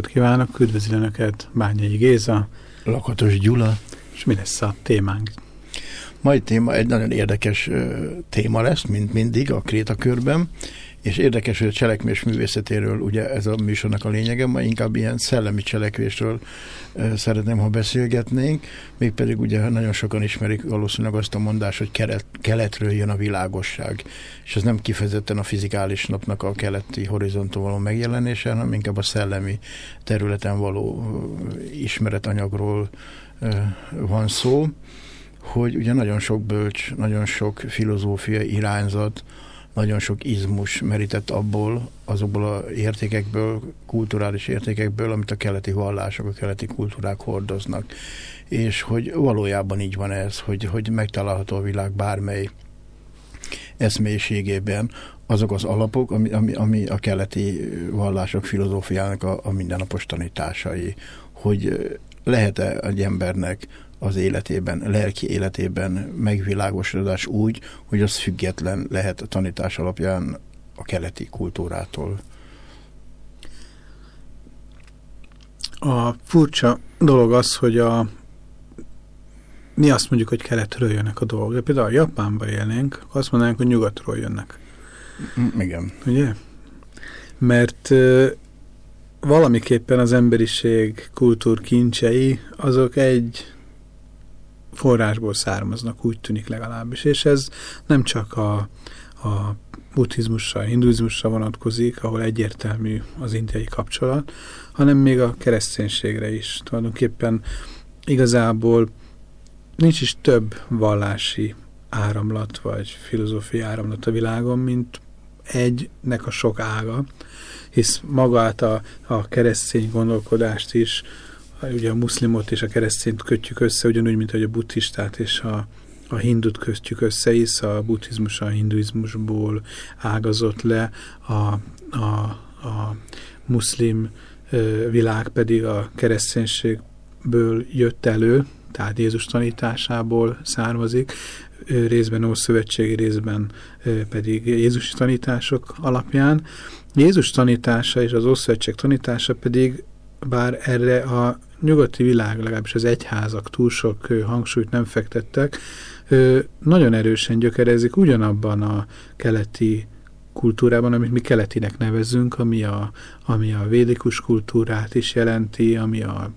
Napot kívánok, üdvözlöm Önöket, Bányai Géza, Lakatos Gyula. És mi lesz a témánk? Mai téma egy nagyon érdekes téma lesz, mint mindig a Krétakörben, és érdekes, hogy a cselekvés művészetéről, ugye ez a műsornak a lényege, ma inkább ilyen szellemi cselekvésről szeretném, ha beszélgetnénk, mégpedig ugye nagyon sokan ismerik valószínűleg azt a mondást, hogy kelet, keletről jön a világosság, és ez nem kifejezetten a fizikális napnak a keleti horizonton való megjelenése, hanem inkább a szellemi területen való ismeretanyagról van szó, hogy ugye nagyon sok bölcs, nagyon sok filozófia irányzat, nagyon sok izmus merített abból, azokból a értékekből, kulturális értékekből, amit a keleti vallások, a keleti kultúrák hordoznak. És hogy valójában így van ez, hogy, hogy megtalálható a világ bármely eszmélyiségében azok az alapok, ami, ami, ami a keleti vallások filozófiának a, a mindennapos tanításai, hogy lehet-e egy embernek az életében, lelki életében megvilágosodás úgy, hogy az független lehet a tanítás alapján a keleti kultúrától. A furcsa dolog az, hogy a mi azt mondjuk, hogy keletről jönnek a dolgok. De például a Japánba élnénk, azt mondanánk, hogy nyugatról jönnek. Mm, igen. Ugye? Mert valamiképpen az emberiség kultúrkincsei azok egy forrásból származnak, úgy tűnik legalábbis. És ez nem csak a, a buddhizmusra, hinduizmusra vonatkozik, ahol egyértelmű az indiai kapcsolat, hanem még a kereszténységre is. Tulajdonképpen igazából nincs is több vallási áramlat, vagy filozófiai áramlat a világon, mint egynek a sok ága, hisz magát a, a keresztény gondolkodást is ugye a muszlimot és a keresztényt kötjük össze, ugyanúgy, mint hogy a buddhistát és a, a hindut kötjük össze, hisz a buddhizmus a hinduizmusból ágazott le, a, a, a muszlim világ pedig a kereszténységből jött elő, tehát Jézus tanításából származik, részben Ószövetségi, részben pedig Jézusi tanítások alapján. Jézus tanítása és az Ószövetség tanítása pedig bár erre a nyugati világ, legalábbis az egyházak túl sok hangsúlyt nem fektettek, nagyon erősen gyökerezik ugyanabban a keleti kultúrában, amit mi keletinek nevezünk, ami a, ami a védikus kultúrát is jelenti, ami a,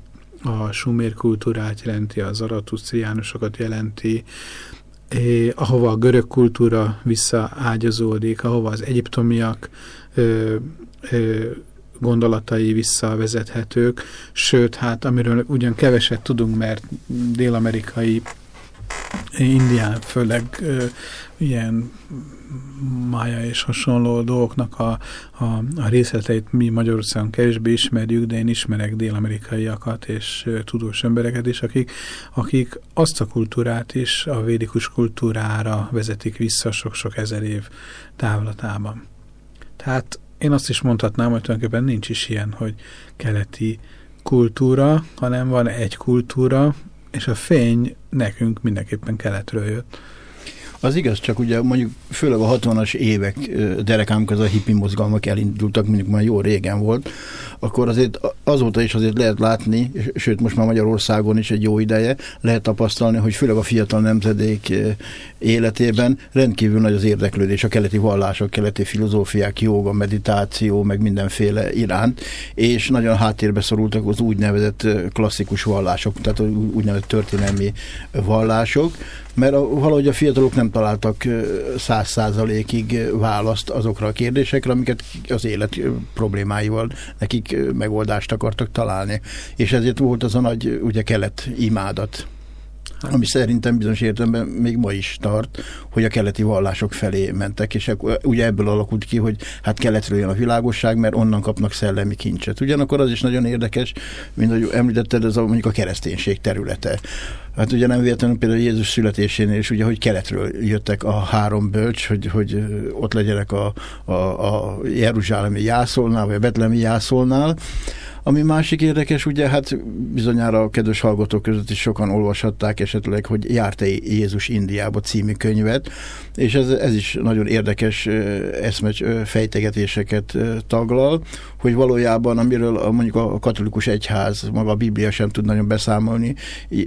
a sumér kultúrát jelenti, az aratusztriánusokat jelenti, eh, ahova a görög kultúra visszaágyazódik, ahova az egyiptomiak ö, ö, gondolatai visszavezethetők, sőt, hát amiről ugyan keveset tudunk, mert dél-amerikai Indián, főleg ö, ilyen mája és hasonló dolgoknak a, a, a részleteit mi Magyarországon kevésbé ismerjük, de én ismerek dél-amerikaiakat és tudós embereket is, akik, akik azt a kultúrát is a védikus kultúrára vezetik vissza sok-sok ezer év távlatában. Tehát én azt is mondhatnám, hogy tulajdonképpen nincs is ilyen, hogy keleti kultúra, hanem van egy kultúra, és a fény nekünk mindenképpen keletről jött. Az igaz, csak ugye mondjuk főleg a 60-as évek derekám a hippi mozgalmak elindultak, mondjuk már jó régen volt, akkor azért azóta is azért lehet látni, sőt most már Magyarországon is egy jó ideje, lehet tapasztalni, hogy főleg a fiatal nemzedék életében rendkívül nagy az érdeklődés a keleti vallások, keleti filozófiák, joga, meditáció, meg mindenféle iránt, és nagyon háttérbe szorultak az úgynevezett klasszikus vallások, tehát úgynevezett történelmi vallások, mert a, valahogy a fiatalok nem találtak száz százalékig választ azokra a kérdésekre, amiket az élet problémáival nekik megoldást akartak találni. És ezért volt az a nagy, ugye kelet imádat ami szerintem bizonyos értelemben még ma is tart, hogy a keleti vallások felé mentek, és ugye ebből alakult ki, hogy hát keletről jön a világosság, mert onnan kapnak szellemi kincset. Ugyanakkor az is nagyon érdekes, mint hogy említetted, ez a, mondjuk a kereszténység területe. Hát ugye nem véletlenül például Jézus születésénél is, ugye, hogy keletről jöttek a három bölcs, hogy, hogy ott legyenek a, a, a Jeruzsálemi jászolnál, vagy a Betlemi jászolnál, ami másik érdekes, ugye, hát bizonyára a kedves hallgatók között is sokan olvashatták esetleg, hogy járt-e Jézus Indiába című könyvet, és ez, ez is nagyon érdekes eszmecs fejtegetéseket taglal, hogy valójában, amiről mondjuk a katolikus egyház, maga a Biblia sem tud nagyon beszámolni,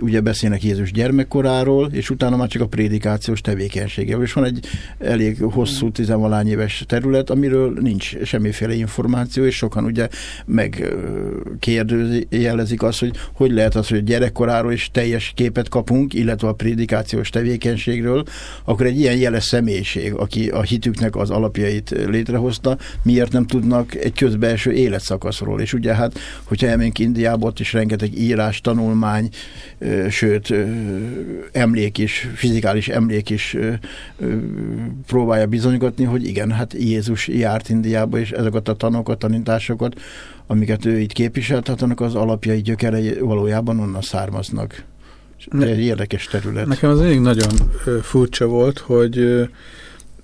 ugye beszélnek Jézus gyermekkoráról, és utána már csak a prédikációs tevékenysége. És van egy elég hosszú, tizenvalány éves terület, amiről nincs semmiféle információ, és sokan ugye meg jelezik azt, hogy hogy lehet az, hogy gyerekkoráról is teljes képet kapunk, illetve a prédikációs tevékenységről, akkor egy ilyen jeles személyiség, aki a hitüknek az alapjait létrehozta, miért nem tudnak egy közbelső életszakaszról. És ugye hát, hogyha elmenjünk Indiába, ott is rengeteg írás, tanulmány, sőt, emlék is, fizikális emlék is próbálja bizonygatni, hogy igen, hát Jézus járt Indiába, és ezeket a tanokat, tanításokat amiket ő itt képviselt, hát annak az alapjai gyökerei valójában onnan származnak. Ne, egy érdekes terület. Nekem az egyik nagyon furcsa volt, hogy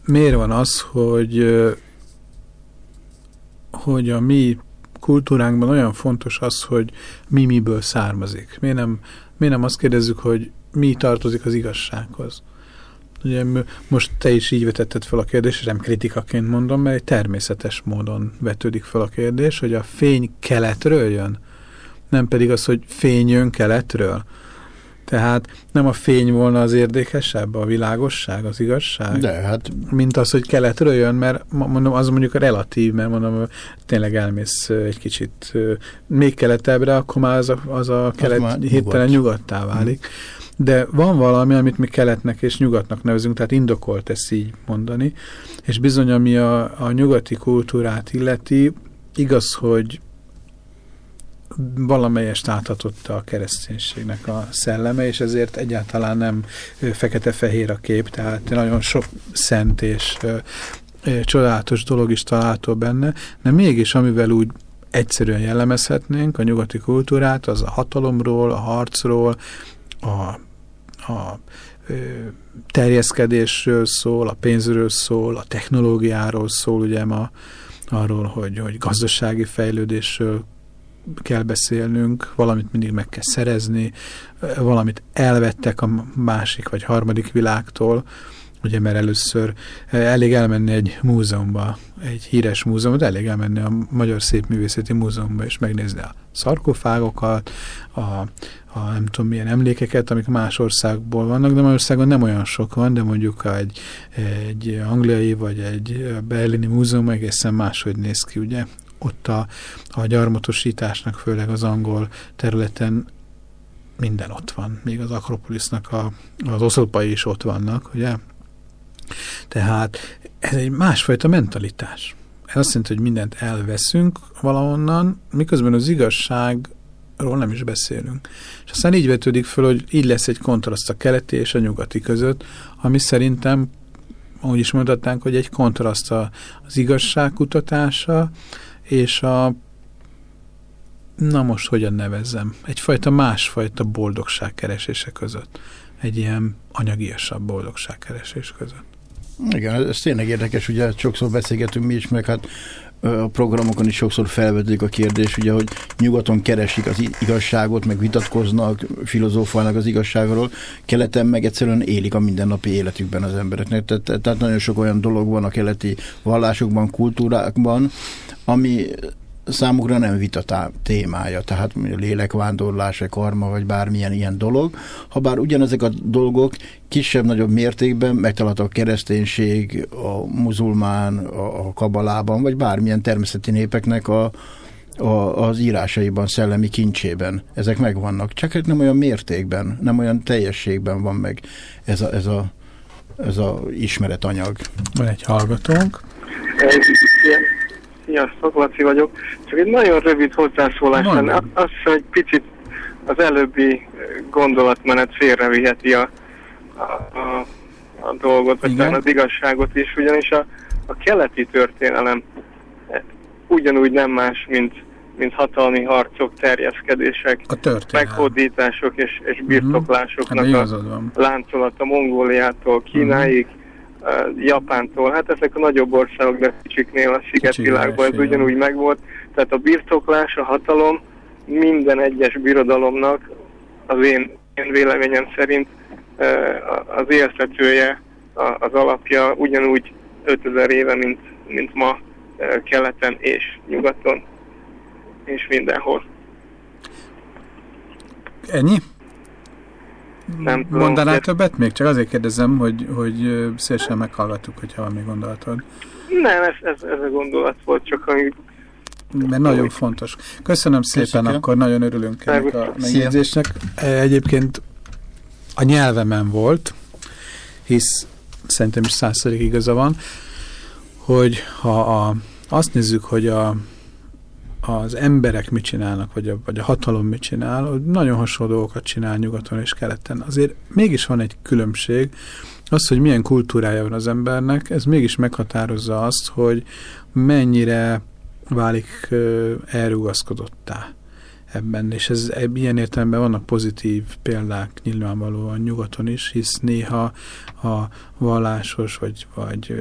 miért van az, hogy hogy a mi kultúránkban olyan fontos az, hogy mi miből származik. Miért nem, miért nem azt kérdezzük, hogy mi tartozik az igazsághoz? Ugye most te is így vetetted fel a kérdést, és nem kritikaként mondom, mert egy természetes módon vetődik fel a kérdés, hogy a fény keletről jön, nem pedig az, hogy fény jön keletről. Tehát nem a fény volna az érdekesebb, a világosság, az igazság? De, hát... Mint az, hogy keletről jön, mert mondom, az mondjuk a relatív, mert mondom, tényleg elmész egy kicsit még keletebbre, akkor már az a, az a kelet hirtelen nyugodtá válik. Hmm. De van valami, amit mi keletnek és nyugatnak nevezünk, tehát indokolt ezt így mondani, és bizony, ami a, a nyugati kultúrát illeti, igaz, hogy valamelyest áthatotta a kereszténységnek a szelleme, és ezért egyáltalán nem fekete-fehér a kép, tehát nagyon sok szent és csodálatos dolog is található benne, de mégis amivel úgy egyszerűen jellemezhetnénk a nyugati kultúrát, az a hatalomról, a harcról, a, a terjeszkedésről szól, a pénzről szól, a technológiáról szól, ugye ma arról, hogy, hogy gazdasági fejlődésről kell beszélnünk, valamit mindig meg kell szerezni, valamit elvettek a másik vagy harmadik világtól, ugye mert először elég elmenni egy múzeumba, egy híres múzeumba, elég elmenni a Magyar Szépművészeti Múzeumba és megnézni a szarkofágokat, a, a nem tudom milyen emlékeket, amik más országból vannak, de Magyarországon nem olyan sok van, de mondjuk egy, egy angliai vagy egy berlini múzeum egészen máshogy néz ki, ugye? Ott a, a gyarmatosításnak, főleg az angol területen minden ott van. Még az Akropolisnak a, az oszlopai is ott vannak, ugye? Tehát ez egy másfajta mentalitás. Ez azt jelenti, hogy mindent elveszünk valahonnan, miközben az igazságról nem is beszélünk. És aztán így vetődik föl, hogy így lesz egy kontraszt a keleti és a nyugati között, ami szerintem, úgy is mondhatnánk, hogy egy kontraszt az igazság kutatása és a na most hogyan nevezzem, egyfajta másfajta boldogság keresése között. Egy ilyen anyagiasabb boldogság keresés között. Igen, ez tényleg érdekes, ugye sokszor beszélgetünk mi is, meg hát a programokon is sokszor felvetődik a kérdés, ugye, hogy nyugaton keresik az igazságot, meg vitatkoznak, filozófálnak az igazságról, keleten meg egyszerűen élik a mindennapi életükben az embereknek. Tehát, tehát nagyon sok olyan dolog van a keleti vallásokban, kultúrákban, ami számukra nem vita témája, tehát lélekvándorlás, vagy karma, vagy bármilyen ilyen dolog, ha bár ugyanezek a dolgok kisebb-nagyobb mértékben megtalálható a kereszténység, a muzulmán, a, a kabalában, vagy bármilyen természeti népeknek a, a, az írásaiban, szellemi kincsében. Ezek megvannak, csak hát nem olyan mértékben, nem olyan teljességben van meg ez a, ez a, ez a ismeretanyag. Van egy hallgatónk. Sziasztok, Laci vagyok. Csak egy nagyon rövid hozzászólás lenne. Az, hogy picit az előbbi gondolatmenet félreviheti a, a, a, a dolgot, vagy az igazságot is, ugyanis a, a keleti történelem ugyanúgy nem más, mint, mint hatalmi harcok, terjeszkedések, meghódítások és, és mhm. birtoklásoknak -huh. hát, a láncolata Mongóliától Kínáig, -huh Japántól. Hát ezek a nagyobb országok, de kicsiknél a szigetvilágban ez ugyanúgy megvolt. Tehát a birtoklás, a hatalom minden egyes birodalomnak az én, én véleményem szerint az éltetője, az alapja ugyanúgy 5000 éve, mint, mint ma keleten és nyugaton, és mindenhol. Ennyi? Nem tudom. Mondanál hogy... többet még? Csak azért kérdezem, hogy, hogy szélesen meghallgattuk, hogyha van még gondolatod. Nem, ez, ez, ez a gondolat volt, csak ami mert nagyon fontos. Köszönöm szépen, Köszönöm. akkor nagyon örülünk ennek a megjegyzésnek. Egyébként a nyelvemen volt, hisz szerintem is százszerig igaza van, hogy ha a, azt nézzük, hogy a az emberek mit csinálnak, vagy a, vagy a hatalom mit csinál, nagyon hasonló dolgokat csinál nyugaton és keleten. Azért mégis van egy különbség, az, hogy milyen kultúrája van az embernek, ez mégis meghatározza azt, hogy mennyire válik elrugaszkodottá ebben, és ez ilyen értelemben vannak pozitív példák nyilvánvalóan nyugaton is, hisz néha a vallásos vagy, vagy,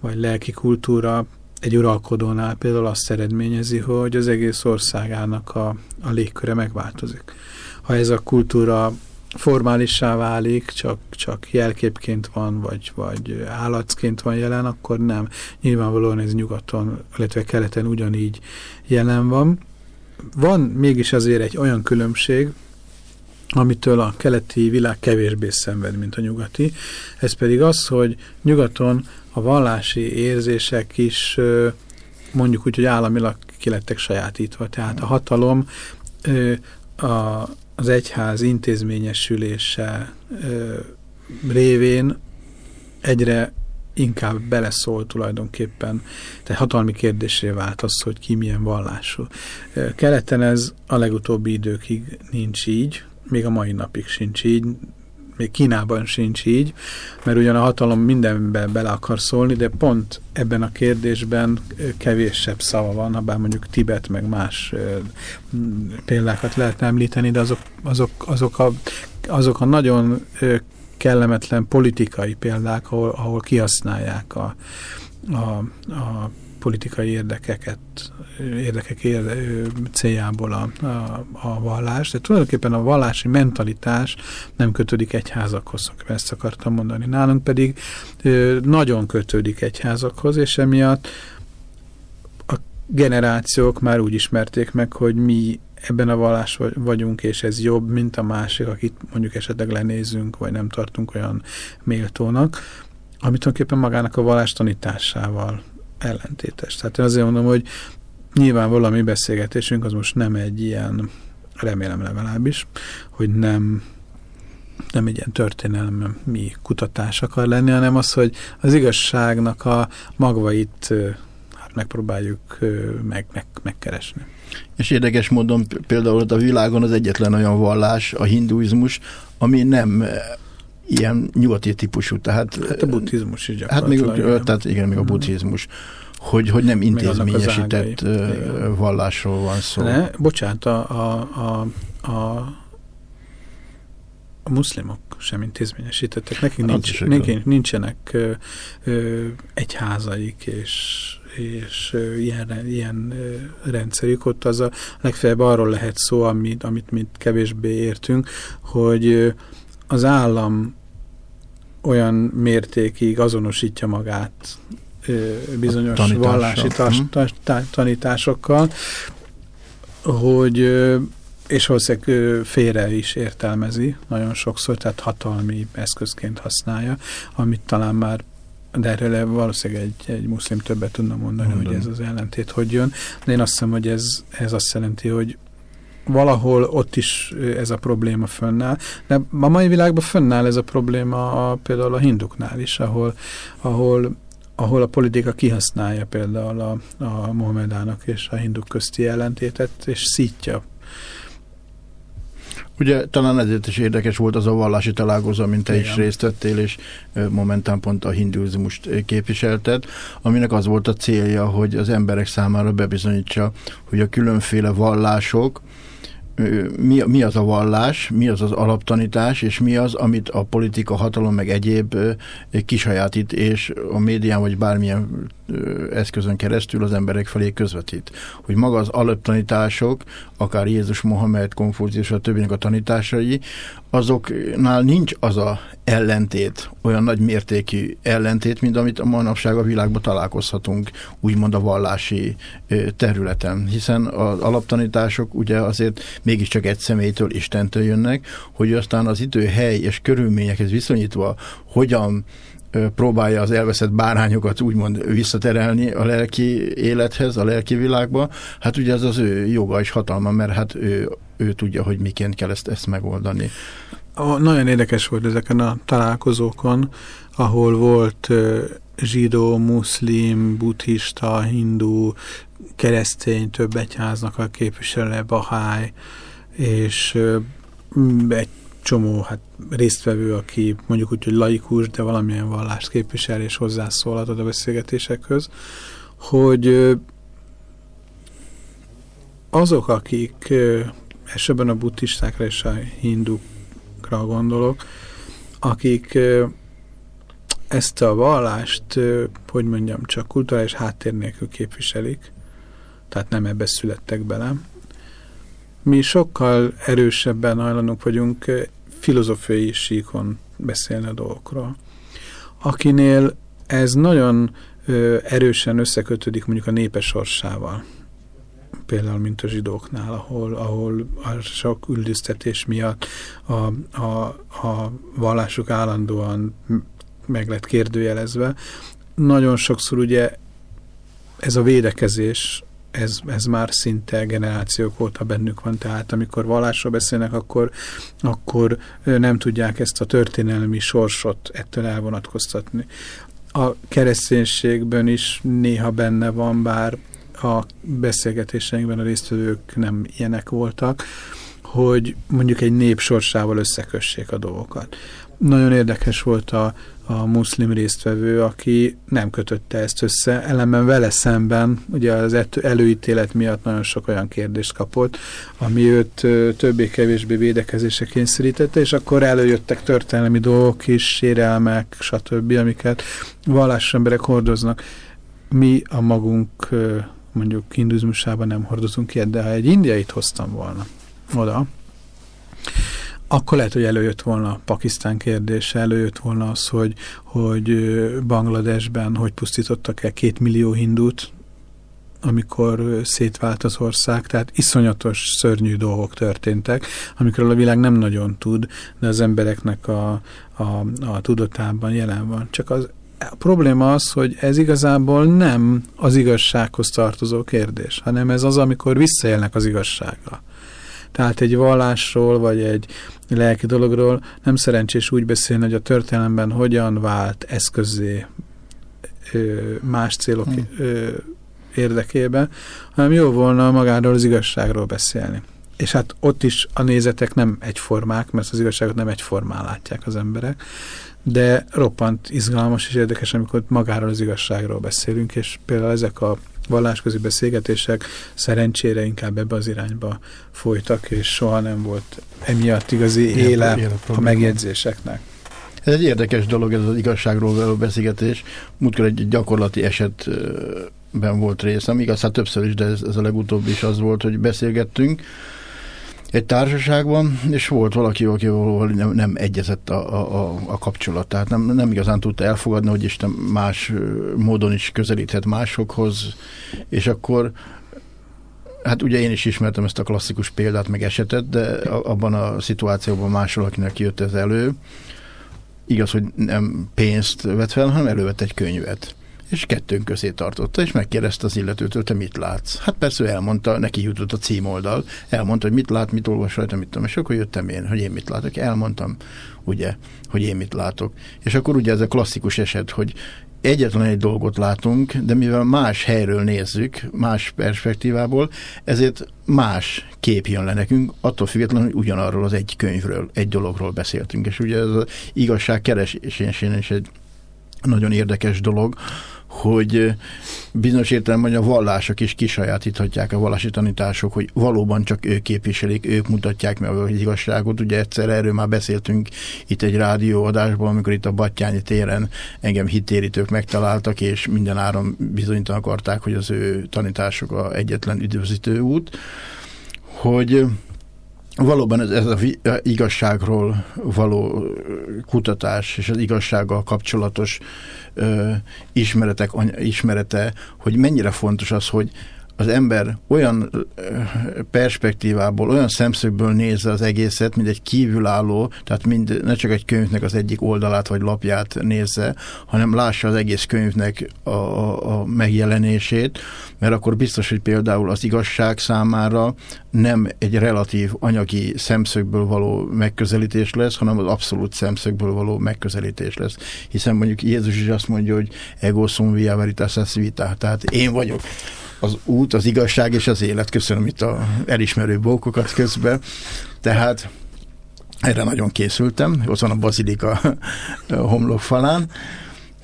vagy lelki kultúra egy uralkodónál például azt eredményezi, hogy az egész országának a, a légköre megváltozik. Ha ez a kultúra formálissá válik, csak, csak jelképként van, vagy, vagy állatként van jelen, akkor nem. Nyilvánvalóan ez nyugaton, illetve keleten ugyanígy jelen van. Van mégis azért egy olyan különbség, amitől a keleti világ kevésbé szenved, mint a nyugati. Ez pedig az, hogy nyugaton a vallási érzések is mondjuk úgy, hogy államilag kilettek sajátítva. Tehát a hatalom a, az egyház intézményesülése révén egyre inkább beleszól tulajdonképpen, tehát hatalmi kérdésé vált az, hogy ki milyen vallású. Keleten ez a legutóbbi időkig nincs így, még a mai napig sincs így, még Kínában sincs így, mert ugyan a hatalom mindenben bele akar szólni, de pont ebben a kérdésben kevésebb szava van, ha bár mondjuk Tibet meg más példákat lehet említeni, de azok, azok, azok, a, azok a nagyon kellemetlen politikai példák, ahol, ahol kihasználják a, a, a politikai érdekeket, érdekek érde, céljából a, a, a vallás, de tulajdonképpen a vallási mentalitás nem kötődik egyházakhoz, ezt akartam mondani. Nálunk pedig nagyon kötődik egyházakhoz, és emiatt a generációk már úgy ismerték meg, hogy mi ebben a vallás vagyunk, és ez jobb, mint a másik, akit mondjuk esetleg lenézünk, vagy nem tartunk olyan méltónak, amit tulajdonképpen magának a vallás tanításával ellentétes. Tehát én azért mondom, hogy nyilván valami beszélgetésünk az most nem egy ilyen, remélem legalábbis, hogy nem nem egy ilyen történelmi mi kutatás akar lenni, hanem az, hogy az igazságnak a magvait hát megpróbáljuk meg, meg, megkeresni. És érdekes módon például a világon az egyetlen olyan vallás, a hinduizmus, ami nem ilyen nyugati típusú, tehát... Hát a buddhizmus is Hát még, tehát igen, még a mhm. buddhizmus. Hogy, hogy nem intézményesített vallásról van szó. Ne, bocsánat, a, a, a, a, a muszlimok sem intézményesítettek. Nekik nincs, nekik nincsenek ö, ö, egyházaik, és és ilyen, ilyen rendszerük. Ott az a legfeljebb arról lehet szó, amit, amit mi kevésbé értünk, hogy az állam olyan mértékig azonosítja magát bizonyos Tanítással. vallási tas, mhm. tas, tanításokkal, hogy és valószínűleg félre is értelmezi nagyon sokszor, tehát hatalmi eszközként használja, amit talán már de erről valószínűleg egy, egy muszlim többet tudna mondani, Mondom. hogy ez az ellentét hogy jön. De én azt hiszem, hogy ez, ez azt jelenti, hogy valahol ott is ez a probléma fönnáll, de a mai világban fönnáll ez a probléma a, például a hinduknál is, ahol, ahol ahol a politika kihasználja például a, a Mohamedának és a hinduk közti ellentétet, és szítja Ugye talán ezért is érdekes volt az a vallási találkozó, mint te Igen. is részt vettél, és momentán pont a hinduizmust képviselted, aminek az volt a célja, hogy az emberek számára bebizonyítsa, hogy a különféle vallások, mi, mi az a vallás, mi az az alaptanítás, és mi az, amit a politika, hatalom, meg egyéb kisajátít, és a médián vagy bármilyen eszközön keresztül az emberek felé közvetít. Hogy maga az alaptanítások, akár Jézus, Mohamed, Konfúzius, a többinek a tanításai, azoknál nincs az a ellentét, olyan nagy mértékű ellentét, mint amit a manapság a világban találkozhatunk, úgymond a vallási területen. Hiszen az alaptanítások ugye azért mégiscsak egy személytől, Istentől jönnek, hogy aztán az idő, hely és körülményekhez viszonyítva hogyan próbálja az elveszett bárányokat úgymond visszaterelni a lelki élethez, a lelki világba, hát ugye ez az ő joga és hatalma, mert hát ő, ő tudja, hogy miként kell ezt, ezt megoldani. A, nagyon érdekes volt ezeken a találkozókon, ahol volt zsidó, muszlim, buddhista, hindu, keresztény, több egyháznak a képviselő, bahály, és egy csomó hát, résztvevő, aki mondjuk úgy, hogy laikus, de valamilyen vallást képvisel és hozzászólhat a beszélgetésekhöz, hogy azok, akik esetben a buddhistákra és a hindukra gondolok, akik ezt a vallást, hogy mondjam, csak kulturális háttér nélkül képviselik, tehát nem ebbe születtek bele, mi sokkal erősebben hajlandók vagyunk filozófiai síkon beszélni a dolgokról. Akinél ez nagyon ö, erősen összekötődik mondjuk a népes sorsával, például mint a zsidóknál, ahol, ahol a sok üldöztetés miatt a, a, a vallásuk állandóan meg lett kérdőjelezve. Nagyon sokszor ugye ez a védekezés ez, ez már szinte generációk óta bennük van, tehát amikor vallásról beszélnek, akkor, akkor nem tudják ezt a történelmi sorsot ettől elvonatkoztatni. A kereszténységben is néha benne van, bár a beszélgetéseinkben a résztvevők nem ilyenek voltak, hogy mondjuk egy nép sorsával összekössék a dolgokat. Nagyon érdekes volt a, a muszlim résztvevő, aki nem kötötte ezt össze, ellenben vele szemben, ugye az előítélet miatt nagyon sok olyan kérdést kapott, ami őt többé-kevésbé védekezésre kényszerítette, és akkor előjöttek történelmi dolgok is, sérelmek, stb., amiket vallásos emberek hordoznak. Mi a magunk mondjuk hinduzmusában nem hordozunk ilyet, de ha egy indiait hoztam volna oda, akkor lehet, hogy előjött volna a Pakisztán kérdése, előjött volna az, hogy, hogy Bangladesben hogy pusztítottak el két millió hindút, amikor szétvált az ország, tehát iszonyatos, szörnyű dolgok történtek, amikről a világ nem nagyon tud, de az embereknek a, a, a tudatában jelen van. Csak az, a probléma az, hogy ez igazából nem az igazsághoz tartozó kérdés, hanem ez az, amikor visszaélnek az igazsággal. Tehát egy vallásról, vagy egy lelki dologról nem szerencsés úgy beszélni, hogy a történelemben hogyan vált eszközé más célok hmm. érdekében, hanem jó volna magáról az igazságról beszélni. És hát ott is a nézetek nem egyformák, mert az igazságot nem egyformán látják az emberek, de roppant izgalmas és érdekes, amikor magáról az igazságról beszélünk, és például ezek a vallásközi beszélgetések szerencsére inkább ebbe az irányba folytak, és soha nem volt emiatt igazi éle ilyen, a megjegyzéseknek. Ez egy érdekes dolog, ez az igazságról való beszélgetés. Múltkor egy gyakorlati esetben volt részem, igaz, hát többször is, de ez, ez a legutóbb is az volt, hogy beszélgettünk, egy társaságban, és volt valaki, akivel nem, nem egyezett a, a, a kapcsolat, tehát nem, nem igazán tudta elfogadni, hogy Isten más módon is közelíthet másokhoz, és akkor Hát ugye én is ismertem ezt a klasszikus példát, meg esetet, de abban a szituációban más valakinek jött ez elő. Igaz, hogy nem pénzt vett fel, hanem elővett egy könyvet és kettőnk közé tartotta, és megkérdezte az illetőtől, te mit látsz? Hát persze elmondta, neki jutott a címoldal, elmondta, hogy mit lát, mit olvas rajta, mit tudom, és akkor jöttem én, hogy én mit látok. Elmondtam, ugye, hogy én mit látok. És akkor ugye ez a klasszikus eset, hogy egyetlen egy dolgot látunk, de mivel más helyről nézzük, más perspektívából, ezért más kép jön le nekünk, attól függetlenül, hogy ugyanarról az egy könyvről, egy dologról beszéltünk. És ugye ez az igazság keresésén is egy nagyon érdekes dolog, hogy bizonyos értelemben a vallások is kisajátíthatják a vallási tanítások, hogy valóban csak ők képviselik, ők mutatják meg az igazságot. Ugye egyszer erről már beszéltünk itt egy rádióadásban, amikor itt a Battyányi téren engem hittérítők megtaláltak, és minden áron bizonyítan akarták, hogy az ő tanítások a egyetlen üdvözítő út, hogy valóban ez, ez a igazságról való kutatás és az igazsággal kapcsolatos ö, ismeretek, ismerete, hogy mennyire fontos az, hogy az ember olyan perspektívából, olyan szemszögből nézze az egészet, mint egy kívülálló, tehát mind, ne csak egy könyvnek az egyik oldalát vagy lapját nézze, hanem lássa az egész könyvnek a, a, a megjelenését, mert akkor biztos, hogy például az igazság számára nem egy relatív anyagi szemszögből való megközelítés lesz, hanem az abszolút szemszögből való megközelítés lesz. Hiszen mondjuk Jézus is azt mondja, hogy ego sum via veritas vita, tehát én vagyok az út, az igazság és az élet. Köszönöm itt a elismerő bókokat közben. Tehát erre nagyon készültem, ott van a bazilika homlok falán,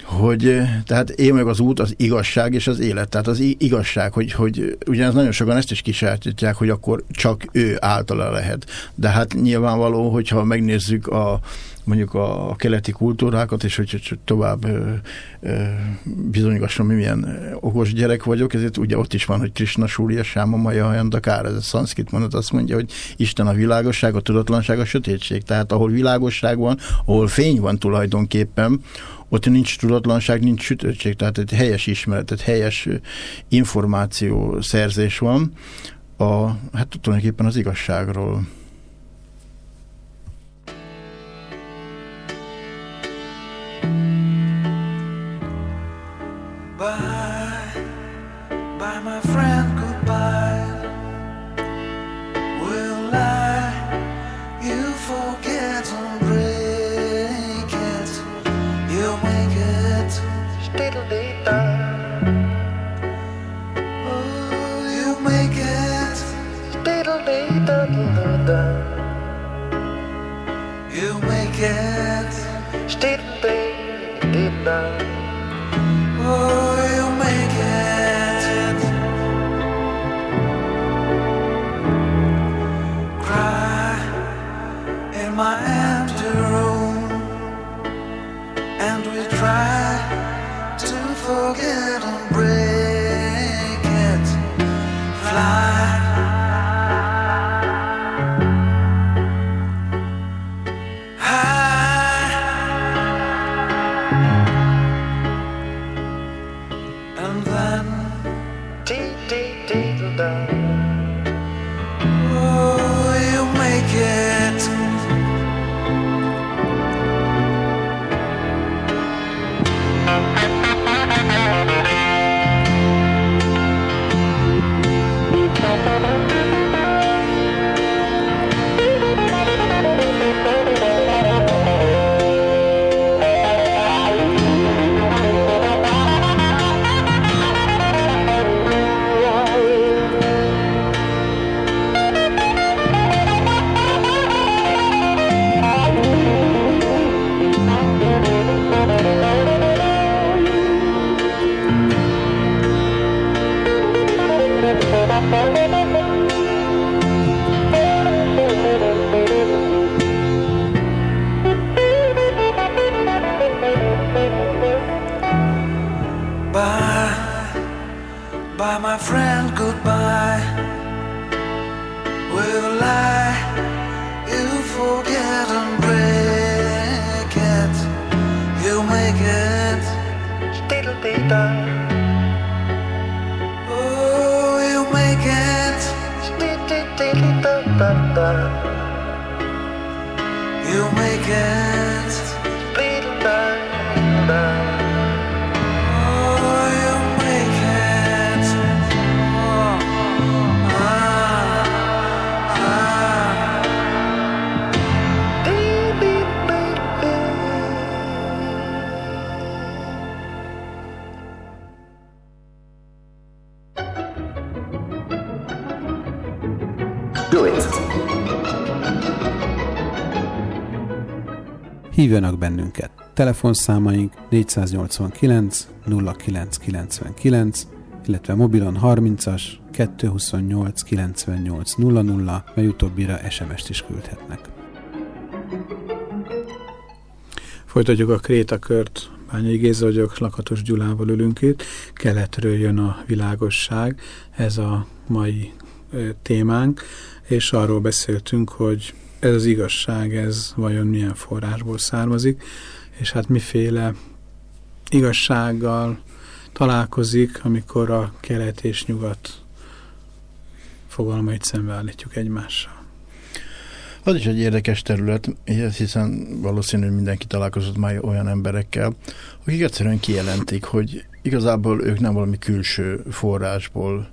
hogy tehát én meg az út, az igazság és az élet. Tehát az igazság, hogy, hogy ugyanaz nagyon sokan ezt is kisártítják, hogy akkor csak ő általa lehet. De hát nyilvánvaló, hogyha megnézzük a, mondjuk a, keleti kultúrákat, és hogy tovább ö, ö, bizonygassam, milyen okos gyerek vagyok, ezért ugye ott is van, hogy Krishna Súria Sáma Maja Hajandakár, ez a szanszkit mondat azt mondja, hogy Isten a világosság, a tudatlanság, a sötétség. Tehát ahol világosság van, ahol fény van tulajdonképpen, ott nincs tudatlanság, nincs sütöttség, tehát egy helyes ismeret, egy helyes információ szerzés van, a, hát tulajdonképpen az igazságról. Oh. Hívjanak bennünket. Telefonszámaink 489 0999, illetve mobilon 30-as 228 98 00, mely utóbbira SMS-t is küldhetnek. Folytatjuk a Krétakört. Bányai Géza vagyok, Lakatos Gyulával ülünk itt. Keletről jön a világosság, ez a mai témánk, és arról beszéltünk, hogy ez az igazság, ez vajon milyen forrásból származik, és hát miféle igazsággal találkozik, amikor a kelet és nyugat fogalmait szembeállítjuk egymással. Az is egy érdekes terület, hiszen valószínűleg mindenki találkozott már olyan emberekkel, akik egyszerűen kijelentik, hogy igazából ők nem valami külső forrásból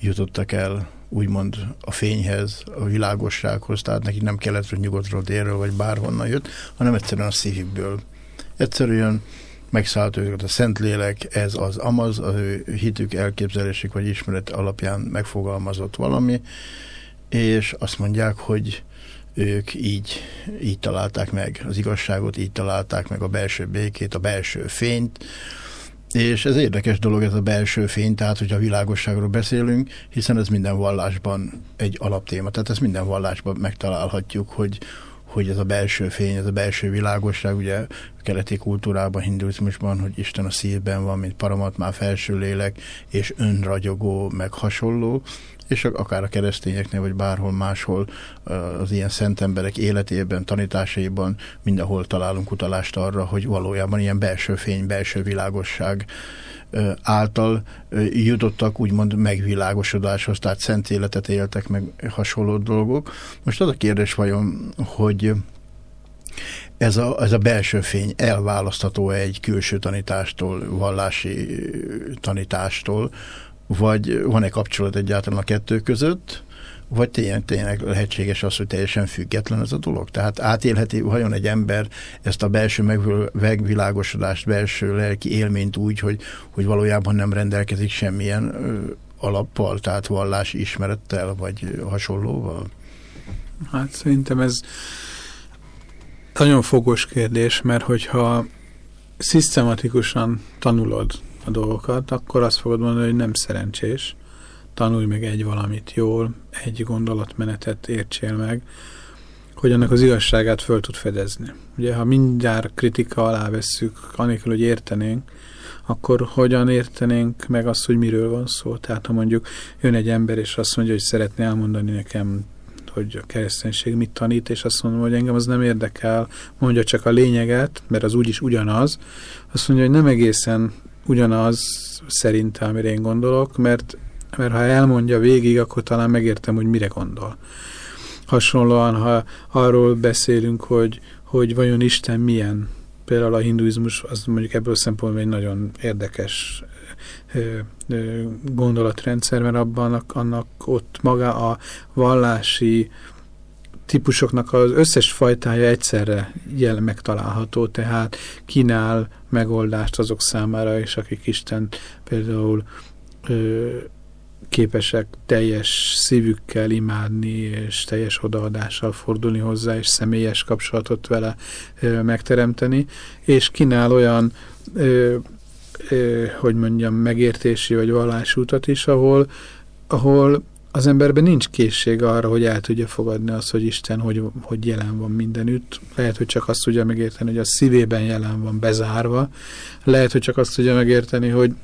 jutottak el úgymond a fényhez, a világossághoz, tehát nekik nem keletről, nyugodtról, délről, vagy bárhonnan jött, hanem egyszerűen a szívükből. Egyszerűen megszállt őket a Szentlélek, ez az amaz, az ő hitük, elképzelésük vagy ismeret alapján megfogalmazott valami, és azt mondják, hogy ők így, így találták meg az igazságot, így találták meg a belső békét, a belső fényt, és ez érdekes dolog, ez a belső fény, tehát hogyha világosságról beszélünk, hiszen ez minden vallásban egy alaptéma. Tehát ezt minden vallásban megtalálhatjuk, hogy, hogy ez a belső fény, ez a belső világosság, ugye a keleti kultúrában, hinduizmusban, hogy Isten a szívben van, mint paramatmá felső lélek, és önragyogó, meg hasonló, és akár a keresztényeknél, vagy bárhol máshol az ilyen szent emberek életében, tanításaiban mindenhol találunk utalást arra, hogy valójában ilyen belső fény, belső világosság által jutottak úgymond megvilágosodáshoz, tehát szent életet éltek meg hasonló dolgok. Most az a kérdés vajon, hogy ez a, ez a belső fény elválasztható egy külső tanítástól, vallási tanítástól, vagy van-e kapcsolat egyáltalán a kettő között, vagy tényleg, tényleg lehetséges az, hogy teljesen független ez a dolog? Tehát átélheti vajon egy ember ezt a belső megvilágosodást, belső lelki élményt úgy, hogy, hogy valójában nem rendelkezik semmilyen ö, alappal, tehát vallási ismerettel, vagy hasonlóval? Hát szerintem ez nagyon fogos kérdés, mert hogyha szisztematikusan tanulod a dolgokat, akkor azt fogod mondani, hogy nem szerencsés. Tanulj meg egy valamit jól, egy gondolatmenetet értsél meg, hogy annak az igazságát föl tud fedezni. Ugye, ha mindjárt kritika alá vesszük, anélkül, hogy értenénk, akkor hogyan értenénk meg azt, hogy miről van szó? Tehát ha mondjuk jön egy ember, és azt mondja, hogy szeretné elmondani nekem, hogy a kereszténység mit tanít, és azt mondom, hogy engem az nem érdekel, mondja csak a lényeget, mert az úgyis ugyanaz, azt mondja, hogy nem egészen ugyanaz szerintem, amire én gondolok, mert, mert ha elmondja végig, akkor talán megértem, hogy mire gondol. Hasonlóan, ha arról beszélünk, hogy, hogy vajon Isten milyen, például a hinduizmus, az mondjuk ebből szempontból egy nagyon érdekes gondolatrendszer, mert abban annak ott maga a vallási típusoknak az összes fajtája egyszerre jel megtalálható, tehát kínál megoldást azok számára is, akik Isten például ö, képesek teljes szívükkel imádni, és teljes odaadással fordulni hozzá, és személyes kapcsolatot vele ö, megteremteni, és kínál olyan ö, ö, hogy mondjam, megértési vagy vallásútat is, ahol, ahol az emberben nincs készség arra, hogy el tudja fogadni azt, hogy Isten hogy, hogy jelen van mindenütt. Lehet, hogy csak azt tudja megérteni, hogy a szívében jelen van bezárva. Lehet, hogy csak azt tudja megérteni, hogy,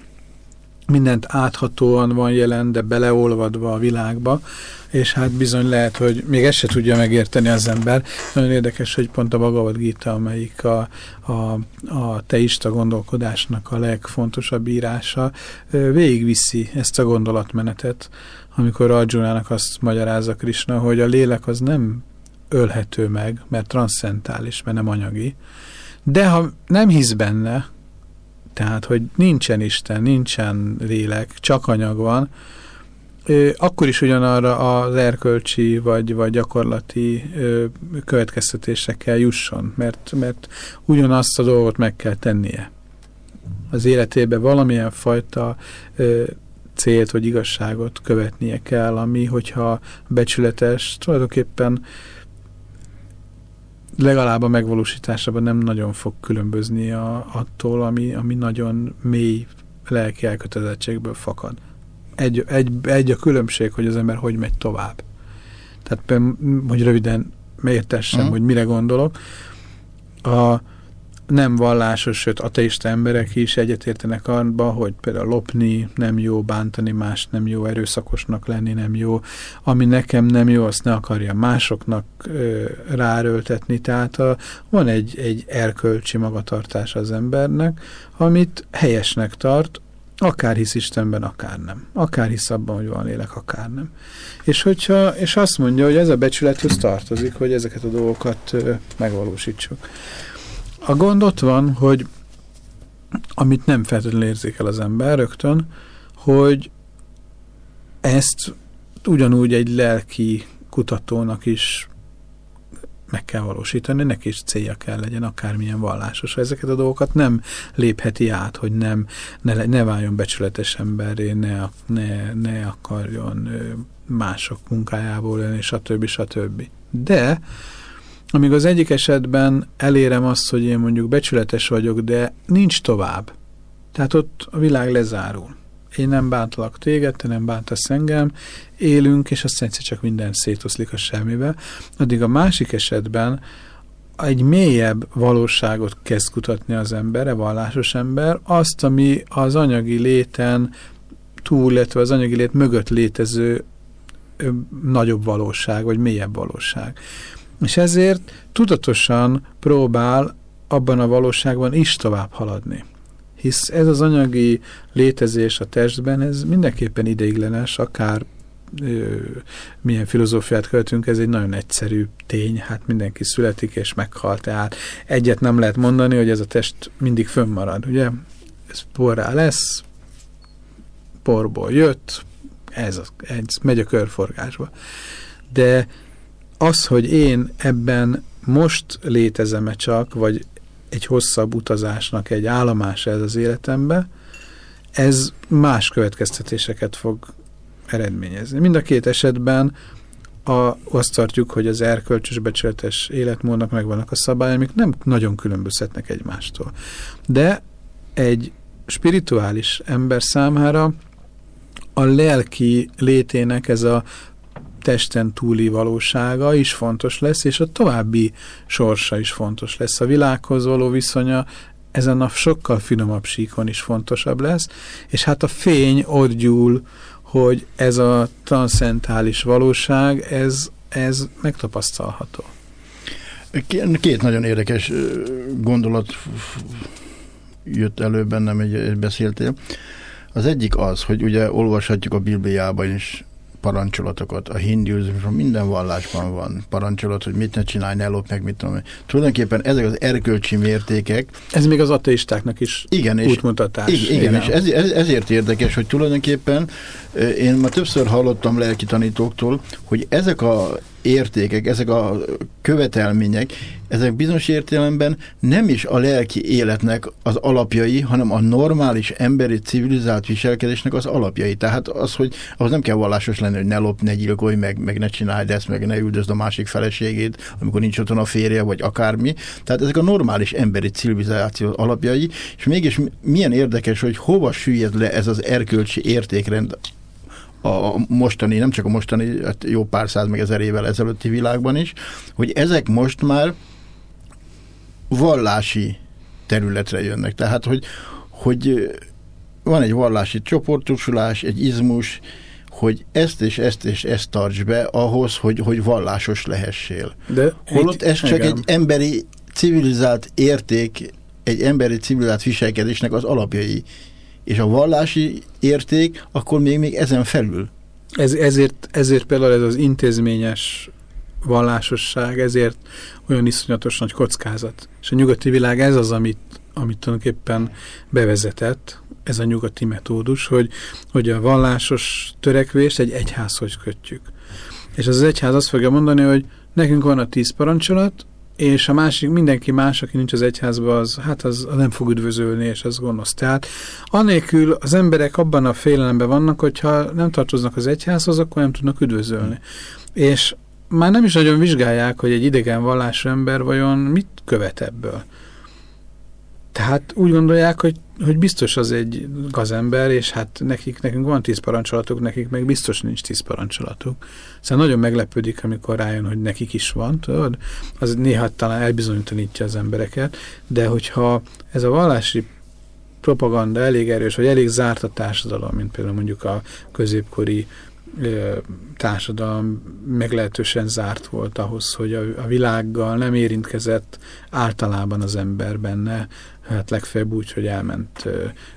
mindent áthatóan van jelen, de beleolvadva a világba, és hát bizony lehet, hogy még ezt se tudja megérteni az ember. Nagyon érdekes, hogy pont a Bhagavad Gita, amelyik a, a, a teista gondolkodásnak a legfontosabb írása, végigviszi ezt a gondolatmenetet, amikor Arjunának azt magyarázza Krishna, hogy a lélek az nem ölhető meg, mert transzcentális, mert nem anyagi, de ha nem hisz benne, tehát, hogy nincsen Isten, nincsen lélek, csak anyag van, akkor is ugyanarra az erkölcsi vagy, vagy gyakorlati következtetésekkel jusson, mert, mert ugyanazt a dolgot meg kell tennie. Az életébe valamilyen fajta célt vagy igazságot követnie kell, ami, hogyha becsületes, tulajdonképpen legalább a megvalósításában nem nagyon fog különbözni a, attól, ami, ami nagyon mély lelki elkötelezettségből fakad. Egy, egy, egy a különbség, hogy az ember hogy megy tovább. Tehát, hogy röviden értessem, uh-huh. hogy mire gondolok. A, nem vallásos, sőt ateista emberek is egyetértenek abban, hogy például lopni nem jó, bántani más nem jó, erőszakosnak lenni nem jó. Ami nekem nem jó, azt ne akarja másoknak ö, ráröltetni. Tehát a, van egy, egy erkölcsi magatartás az embernek, amit helyesnek tart, akár hisz Istenben, akár nem. Akár hisz abban, hogy van lélek, akár nem. És, hogyha, és azt mondja, hogy ez a becsülethöz tartozik, hogy ezeket a dolgokat ö, megvalósítsuk. A gond ott van, hogy amit nem feltétlenül érzékel az ember rögtön, hogy ezt ugyanúgy egy lelki kutatónak is meg kell valósítani, neki is célja kell legyen, akármilyen vallásos. Ezeket a dolgokat nem lépheti át, hogy nem, ne, ne váljon becsületes emberré, ne, ne, ne akarjon mások munkájából lenni, stb. stb. De amíg az egyik esetben elérem azt, hogy én mondjuk becsületes vagyok, de nincs tovább. Tehát ott a világ lezárul. Én nem bántalak téged, te nem bántasz engem, élünk, és azt egyszer csak minden szétoszlik a semmibe. Addig a másik esetben egy mélyebb valóságot kezd kutatni az ember, a vallásos ember, azt, ami az anyagi léten túl, illetve az anyagi lét mögött létező nagyobb valóság, vagy mélyebb valóság. És ezért tudatosan próbál abban a valóságban is tovább haladni. Hisz ez az anyagi létezés a testben, ez mindenképpen ideiglenes, akár ö, milyen filozófiát követünk, ez egy nagyon egyszerű tény, hát mindenki születik és meghal, tehát egyet nem lehet mondani, hogy ez a test mindig fönnmarad, ugye? Ez porrá lesz, porból jött, ez, a, ez megy a körforgásba. De az, hogy én ebben most létezem-e csak, vagy egy hosszabb utazásnak egy állomás ez az életembe, ez más következtetéseket fog eredményezni. Mind a két esetben a, azt tartjuk, hogy az erkölcsös becsületes életmódnak megvannak a szabályai, amik nem nagyon különbözhetnek egymástól. De egy spirituális ember számára a lelki létének ez a testen túli valósága is fontos lesz, és a további sorsa is fontos lesz. A világhoz való viszonya ezen a sokkal finomabb síkon is fontosabb lesz, és hát a fény ott gyúl, hogy ez a transzentális valóság, ez, ez megtapasztalható. Két nagyon érdekes gondolat jött elő bennem, egy, beszéltél. Az egyik az, hogy ugye olvashatjuk a Bibliában is parancsolatokat, a hinduizmusban minden vallásban van parancsolat, hogy mit ne csinálj, ne lop meg, mit tudom. Tulajdonképpen ezek az erkölcsi mértékek. Ez még az ateistáknak is igen, és, útmutatás. Igen, igen és ez, ez, ezért érdekes, hogy tulajdonképpen én ma többször hallottam lelki tanítóktól, hogy ezek a értékek, ezek a követelmények, ezek bizonyos értelemben nem is a lelki életnek az alapjai, hanem a normális emberi civilizált viselkedésnek az alapjai. Tehát az, hogy ahhoz nem kell vallásos lenni, hogy ne lop, ne gyilkolj, meg, meg ne csináld ezt, meg ne üldözd a másik feleségét, amikor nincs otthon a férje, vagy akármi. Tehát ezek a normális emberi civilizáció alapjai, és mégis milyen érdekes, hogy hova süllyed le ez az erkölcsi értékrend a mostani, nem csak a mostani, hát jó pár száz meg ezer évvel ezelőtti világban is, hogy ezek most már vallási területre jönnek. Tehát, hogy, hogy van egy vallási csoportosulás, egy izmus, hogy ezt és ezt és ezt tarts be ahhoz, hogy, hogy vallásos lehessél. De Holott ez csak igen. egy emberi civilizált érték, egy emberi civilizált viselkedésnek az alapjai. És a vallási érték akkor még, még ezen felül. Ez, ezért, ezért például ez az intézményes vallásosság, ezért olyan iszonyatos nagy kockázat. És a nyugati világ ez az, amit, amit tulajdonképpen bevezetett, ez a nyugati metódus, hogy, hogy a vallásos törekvést egy egyházhoz kötjük. És az, az egyház azt fogja mondani, hogy nekünk van a tíz parancsolat, és a másik, mindenki más, aki nincs az egyházban, az, hát az, nem fog üdvözölni, és az gonosz. Tehát anélkül az emberek abban a félelemben vannak, hogyha nem tartoznak az egyházhoz, akkor nem tudnak üdvözölni. És már nem is nagyon vizsgálják, hogy egy idegen vallású ember vajon mit követ ebből. Tehát úgy gondolják, hogy, hogy biztos az egy gazember, és hát nekik, nekünk van tíz parancsolatuk, nekik meg biztos nincs tíz parancsolatuk. Szóval nagyon meglepődik, amikor rájön, hogy nekik is van, tudod? Az néha talán elbizonyítanítja az embereket, de hogyha ez a vallási propaganda elég erős, vagy elég zárt a társadalom, mint például mondjuk a középkori társadalom meglehetősen zárt volt ahhoz, hogy a, a világgal nem érintkezett általában az ember benne, hát legfeljebb úgy, hogy elment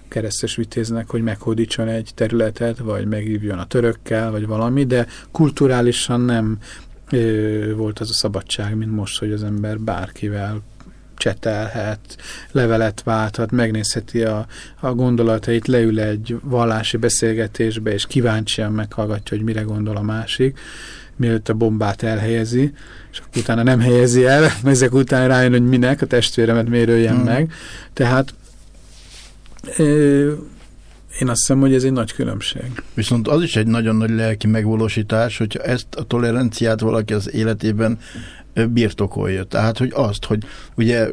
keresztes vitéznek, hogy meghódítson egy területet, vagy megívjon a törökkel, vagy valami, de kulturálisan nem volt az a szabadság, mint most, hogy az ember bárkivel csetelhet, levelet válthat, megnézheti a, a gondolatait, leül egy vallási beszélgetésbe, és kíváncsian meghallgatja, hogy mire gondol a másik, mielőtt a bombát elhelyezi, és akkor utána nem helyezi el, ezek után rájön, hogy minek, a testvéremet mérőjen hmm. meg. Tehát én azt hiszem, hogy ez egy nagy különbség. Viszont az is egy nagyon nagy lelki megvalósítás, hogyha ezt a toleranciát valaki az életében birtokolja. Tehát, hogy azt, hogy ugye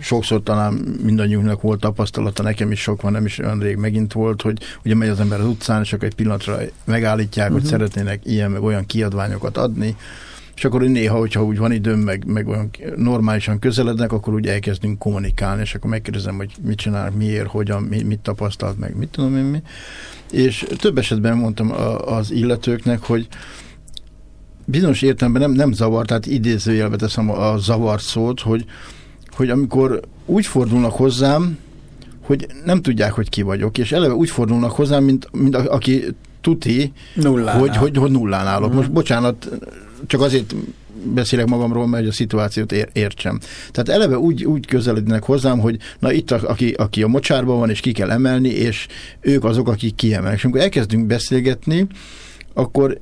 sokszor talán mindannyiunknak volt tapasztalata, nekem is sok van, nem is olyan rég megint volt, hogy ugye megy az ember az utcán, és akkor egy pillanatra megállítják, uh-huh. hogy mhm. szeretnének ilyen meg olyan kiadványokat adni, és akkor néha, hogyha úgy van időm, meg, meg olyan normálisan közelednek, akkor úgy elkezdünk kommunikálni, és akkor megkérdezem, hogy mit csinálnak, miért, hogyan, mi, mit tapasztalt meg, mit tudom én mi. És több esetben mondtam az illetőknek, hogy bizonyos értelemben nem, nem zavar, tehát idézőjelbe teszem a, a zavart szót, hogy, hogy amikor úgy fordulnak hozzám, hogy nem tudják, hogy ki vagyok, és eleve úgy fordulnak hozzám, mint, mint a, aki tuti, hogy, hogy, hogy nullán állok. Mm. Most bocsánat, csak azért beszélek magamról, mert a szituációt ér, értsem. Tehát eleve úgy, úgy közelednek hozzám, hogy na itt, a, aki, aki a mocsárban van, és ki kell emelni, és ők azok, akik kiemelnek. És amikor elkezdünk beszélgetni, akkor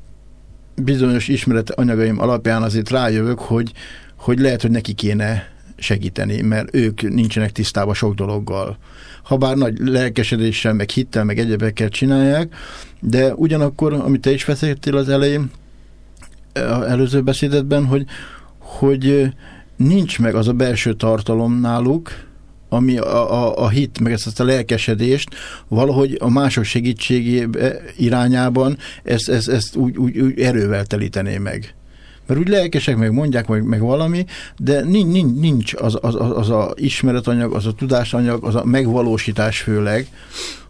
bizonyos ismeret anyagaim alapján azért rájövök, hogy, hogy lehet, hogy neki kéne segíteni, mert ők nincsenek tisztában sok dologgal. Habár nagy lelkesedéssel, meg hittel, meg egyebekkel csinálják, de ugyanakkor, amit te is beszéltél az elején, előző beszédetben, hogy, hogy nincs meg az a belső tartalom náluk, ami a, a, a hit, meg ezt, ezt a lelkesedést valahogy a mások segítségé irányában ezt, ezt, ezt úgy, úgy, úgy erővel telítené meg. Mert úgy lelkesek, meg mondják, meg, meg valami, de nincs, nincs az, az, az a ismeretanyag, az a tudásanyag, az a megvalósítás főleg,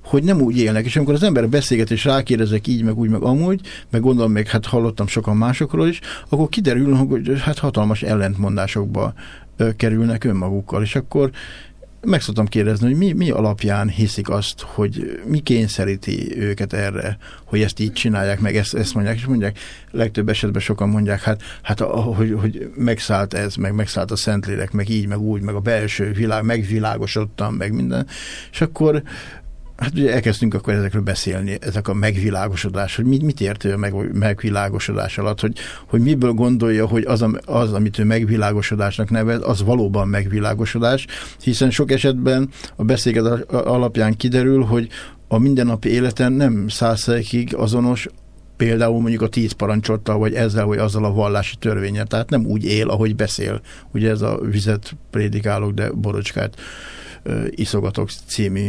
hogy nem úgy élnek. És amikor az ember beszélget, és rákérdezek így, meg úgy, meg amúgy, meg gondolom, még hát hallottam sokan másokról is, akkor kiderül, hogy hát hatalmas ellentmondásokba kerülnek önmagukkal, és akkor meg szoktam kérdezni, hogy mi, mi alapján hiszik azt, hogy mi kényszeríti őket erre, hogy ezt így csinálják, meg ezt, ezt mondják, és mondják, legtöbb esetben sokan mondják, hát, hát hogy, hogy megszállt ez, meg megszállt a Szentlélek, meg így, meg úgy, meg a belső világ, megvilágosodtam, meg minden, és akkor Hát ugye elkezdtünk akkor ezekről beszélni, ezek a megvilágosodás, hogy mit, mit ért ő a meg, megvilágosodás alatt, hogy, hogy miből gondolja, hogy az, az, amit ő megvilágosodásnak nevez, az valóban megvilágosodás, hiszen sok esetben a beszélgetés alapján kiderül, hogy a mindennapi életen nem százszerekig azonos például mondjuk a tíz parancsoltal, vagy ezzel, vagy azzal a vallási törvényel. Tehát nem úgy él, ahogy beszél. Ugye ez a vizet prédikálok, de borocskát iszogatok című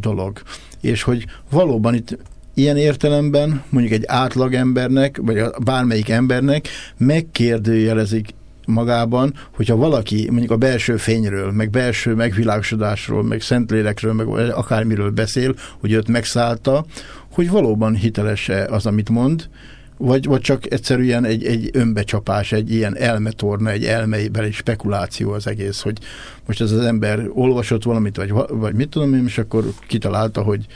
dolog. És hogy valóban itt ilyen értelemben mondjuk egy átlagembernek, vagy bármelyik embernek megkérdőjelezik magában, hogyha valaki mondjuk a belső fényről, meg belső megvilágosodásról, meg szentlélekről, meg akármiről beszél, hogy őt megszállta, hogy valóban hiteles-e az, amit mond, vagy, vagy csak egyszerűen egy, egy önbecsapás, egy ilyen elmetorna, egy elmeibeli spekuláció az egész, hogy most ez az ember olvasott valamit, vagy, vagy mit tudom én, és akkor kitalálta, hogy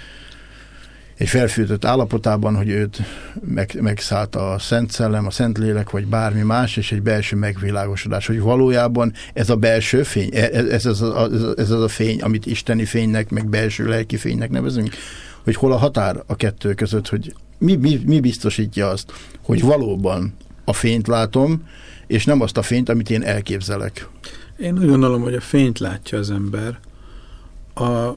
egy felfűtött állapotában, hogy őt meg, megszállta a Szent Szellem, a Szent Lélek, vagy bármi más, és egy belső megvilágosodás, hogy valójában ez a belső fény, ez, ez, az, a, ez az a fény, amit isteni fénynek, meg belső lelki fénynek nevezünk, hogy hol a határ a kettő között, hogy mi, mi, mi biztosítja azt, hogy valóban a fényt látom, és nem azt a fényt, amit én elképzelek. Én úgy gondolom, hogy a fényt látja az ember. A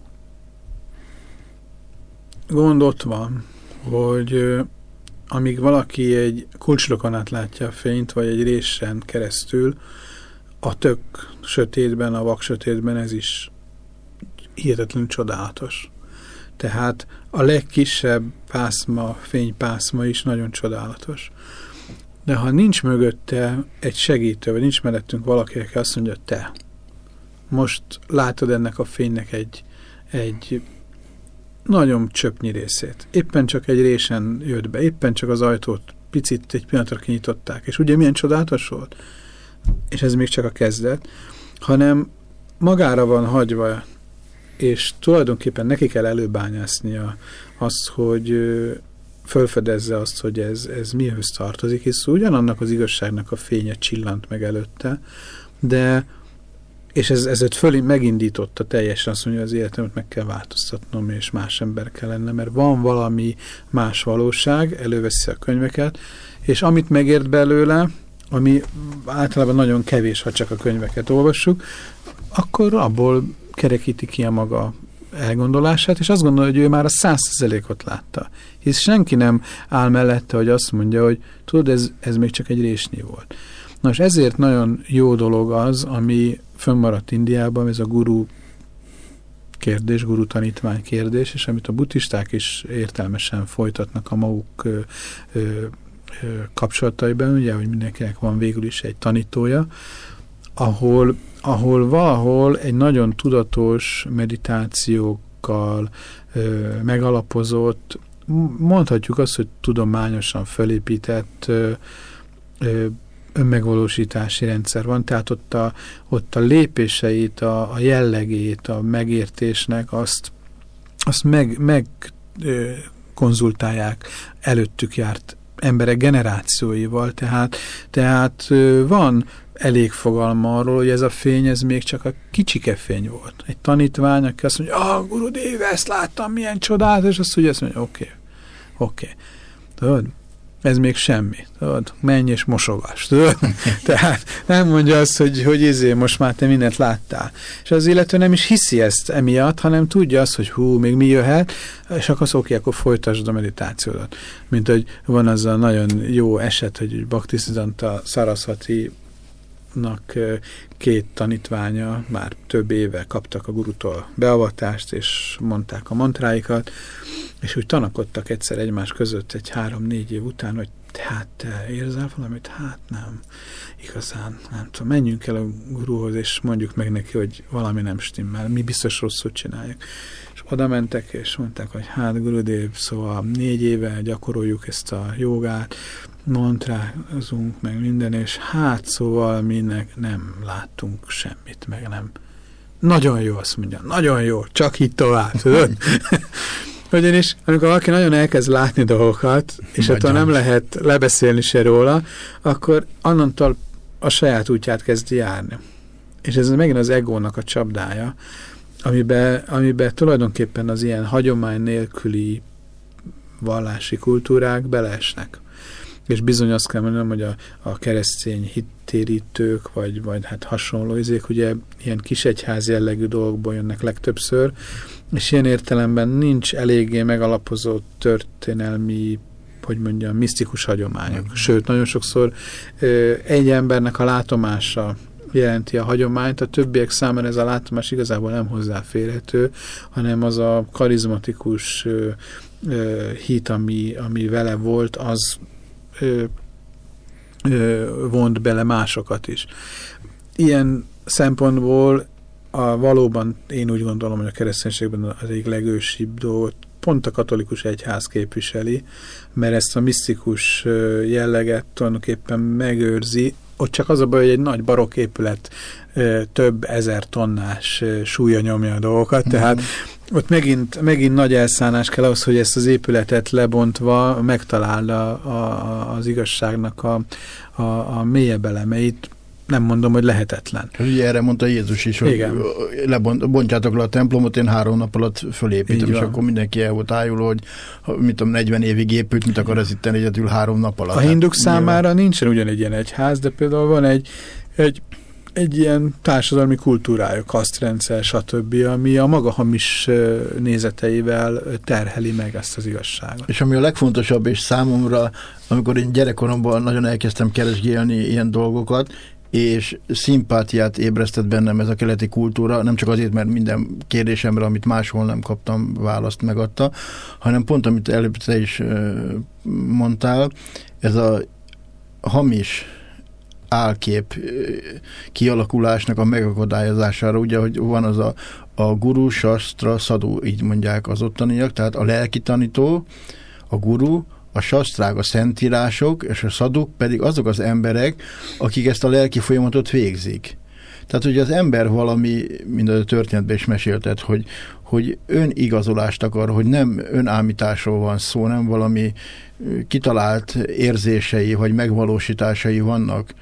gond ott van, hogy amíg valaki egy kulcslokon át látja a fényt, vagy egy résen keresztül, a tök sötétben, a vak sötétben ez is hihetetlenül csodálatos. Tehát a legkisebb pászma, fénypászma is nagyon csodálatos. De ha nincs mögötte egy segítő, vagy nincs mellettünk valaki, aki azt mondja, te, most látod ennek a fénynek egy, egy nagyon csöpnyi részét. Éppen csak egy résen jött be, éppen csak az ajtót picit egy pillanatra kinyitották, és ugye milyen csodálatos volt? És ez még csak a kezdet, hanem magára van hagyva és tulajdonképpen neki kell előbányásznia azt, hogy fölfedezze azt, hogy ez, ez mihez tartozik, hisz ugyanannak az igazságnak a fénye csillant meg előtte, de és ez, ez föl megindította teljesen azt mondja, hogy az életemet meg kell változtatnom, és más ember kell lennem, mert van valami más valóság, előveszi a könyveket, és amit megért belőle, ami általában nagyon kevés, ha csak a könyveket olvassuk, akkor abból kerekíti ki a maga elgondolását, és azt gondolja, hogy ő már a százszerzelékot látta. Hisz senki nem áll mellette, hogy azt mondja, hogy tudod, ez, ez még csak egy résnyi volt. Nos, ezért nagyon jó dolog az, ami fönnmaradt Indiában, ez a guru kérdés, guru tanítvány kérdés, és amit a buddhisták is értelmesen folytatnak a maguk ö, ö, kapcsolataiban, ugye, hogy mindenkinek van végül is egy tanítója, ahol ahol valahol egy nagyon tudatos meditációkkal ö, megalapozott, mondhatjuk azt, hogy tudományosan felépített ö, ö, önmegvalósítási rendszer van, tehát ott a, ott a lépéseit, a, a jellegét, a megértésnek azt, azt meg, meg ö, konzultálják előttük járt emberek generációival, tehát, tehát van elég fogalma arról, hogy ez a fény, ez még csak a kicsike fény volt. Egy tanítvány, aki azt mondja, ah, Guru Déve, ezt láttam, milyen csodát, és azt ugye azt mondja, oké, okay, oké. Okay. Tudod? Ez még semmi. Tudod? Menj és mosogass. Tudod? Tehát nem mondja azt, hogy, hogy izé, most már te mindent láttál. És az illető nem is hiszi ezt emiatt, hanem tudja azt, hogy hú, még mi jöhet, és akkor oké, akkor folytasd a meditációdat. Mint hogy van az a nagyon jó eset, hogy Bhaktisidanta Sarasvati nak két tanítványa már több éve kaptak a gurutól beavatást, és mondták a mantráikat, és úgy tanakodtak egyszer egymás között egy három-négy év után, hogy hát te érzel valamit? Hát nem. Igazán, nem tudom. Menjünk el a guruhoz, és mondjuk meg neki, hogy valami nem stimmel. Mi biztos rosszul csináljuk. És oda mentek, és mondták, hogy hát Gurudev, szóval négy éve gyakoroljuk ezt a jogát, mantrázunk, meg minden, és hát szóval minek nem láttunk semmit, meg nem. Nagyon jó, azt mondja, nagyon jó, csak itt tovább, tudod? Ugyanis, amikor valaki nagyon elkezd látni dolgokat, és attól nem lehet lebeszélni se róla, akkor annantól a saját útját kezdi járni. És ez megint az egónak a csapdája, amiben, amiben tulajdonképpen az ilyen hagyomány nélküli vallási kultúrák beleesnek és bizony azt kell mondanom, hogy a, a keresztény hittérítők, vagy, vagy hát hasonló izék, ugye ilyen kisegyház jellegű dolgokból jönnek legtöbbször, és ilyen értelemben nincs eléggé megalapozott történelmi hogy mondjam, misztikus hagyományok. Sőt, nagyon sokszor ö, egy embernek a látomása jelenti a hagyományt, a többiek számára ez a látomás igazából nem hozzáférhető, hanem az a karizmatikus ö, ö, hit, ami, ami vele volt, az ö, vont bele másokat is. Ilyen szempontból a, valóban én úgy gondolom, hogy a kereszténységben az egyik legősibb dolgot pont a katolikus egyház képviseli, mert ezt a misztikus jelleget tulajdonképpen megőrzi. Ott csak az a baj, hogy egy nagy barokk épület több ezer tonnás súlya nyomja a dolgokat, mm. tehát ott megint, megint nagy elszállás kell ahhoz, hogy ezt az épületet lebontva megtalálja a, a, az igazságnak a, a, a mélyebb elemeit, nem mondom, hogy lehetetlen. Ugye erre mondta Jézus is, hogy Igen. lebontjátok le a templomot, én három nap alatt fölépítem, és akkor mindenki el volt ájuló, hogy mit tudom, 40 évig épült, mit akar ez itt egyedül három nap alatt. A hinduk hát, számára nyilván. nincsen ugyanegy ilyen egyház, de például van egy, egy egy ilyen társadalmi kultúrája, kasztrendszer, stb., ami a maga hamis nézeteivel terheli meg ezt az igazságot. És ami a legfontosabb, és számomra, amikor én gyerekkoromban nagyon elkezdtem keresgélni ilyen dolgokat, és szimpátiát ébresztett bennem ez a keleti kultúra, nem csak azért, mert minden kérdésemre, amit máshol nem kaptam, választ megadta, hanem pont, amit előbb te is mondtál, ez a hamis álkép kialakulásnak a megakadályozására, ugye, hogy van az a, a guru, sastra, szadú, így mondják az ottaniak, tehát a lelki tanító, a guru, a sastrák, a szentírások, és a szaduk pedig azok az emberek, akik ezt a lelki folyamatot végzik. Tehát, hogy az ember valami, mint a történetben is mesélted, hogy, hogy önigazolást akar, hogy nem önállításról van szó, nem valami kitalált érzései vagy megvalósításai vannak,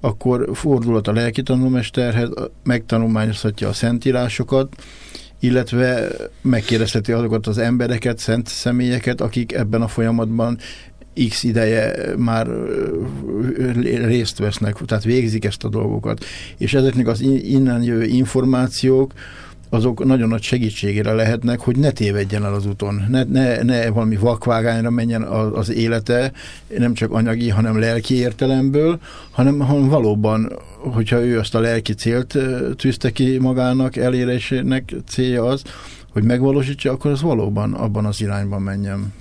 akkor fordulhat a lelki tanulmesterhez, megtanulmányozhatja a szentírásokat, illetve megkérdezheti azokat az embereket, szent személyeket, akik ebben a folyamatban x ideje már részt vesznek, tehát végzik ezt a dolgokat. És ezeknek az innen jövő információk, azok nagyon nagy segítségére lehetnek, hogy ne tévedjen el az úton, ne, ne, ne valami vakvágányra menjen az, az élete, nem csak anyagi, hanem lelki értelemből, hanem, hanem valóban, hogyha ő azt a lelki célt tűzte ki magának, elérésének célja az, hogy megvalósítsa, akkor az valóban abban az irányban menjen.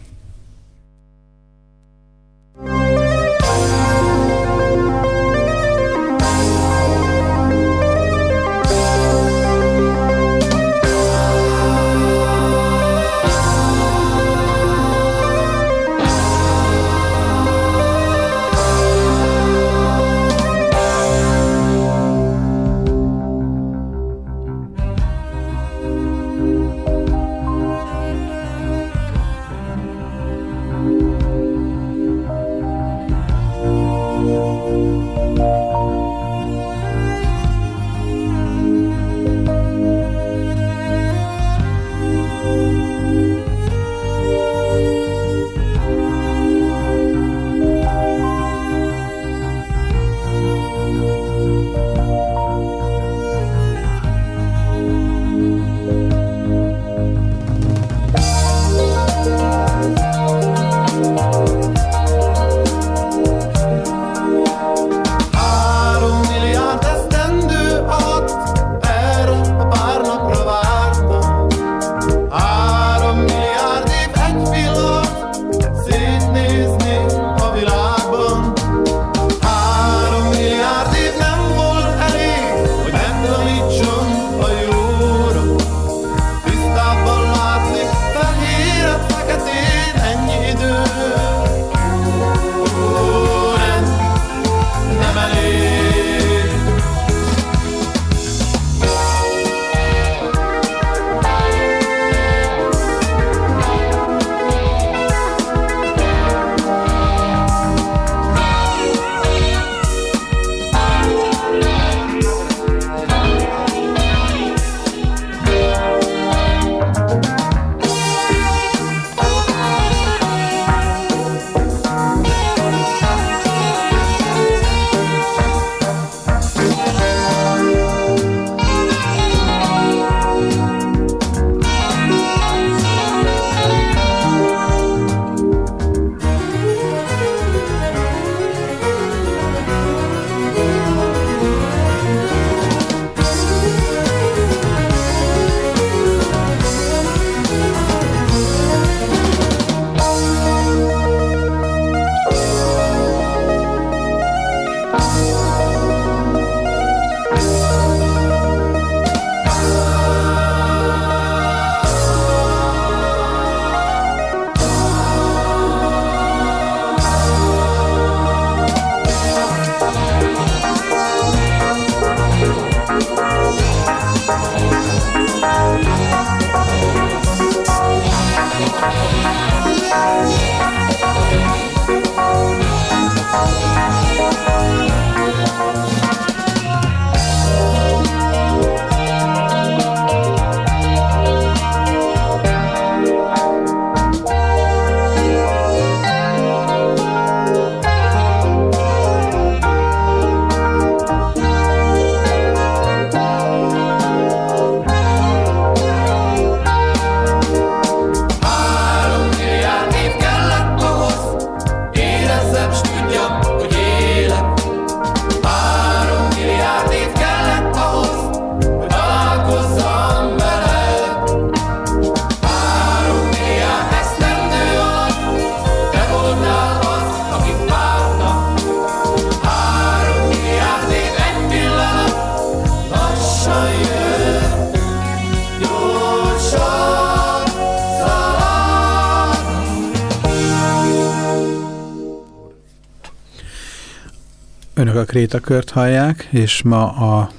Krétakört hallják, és ma a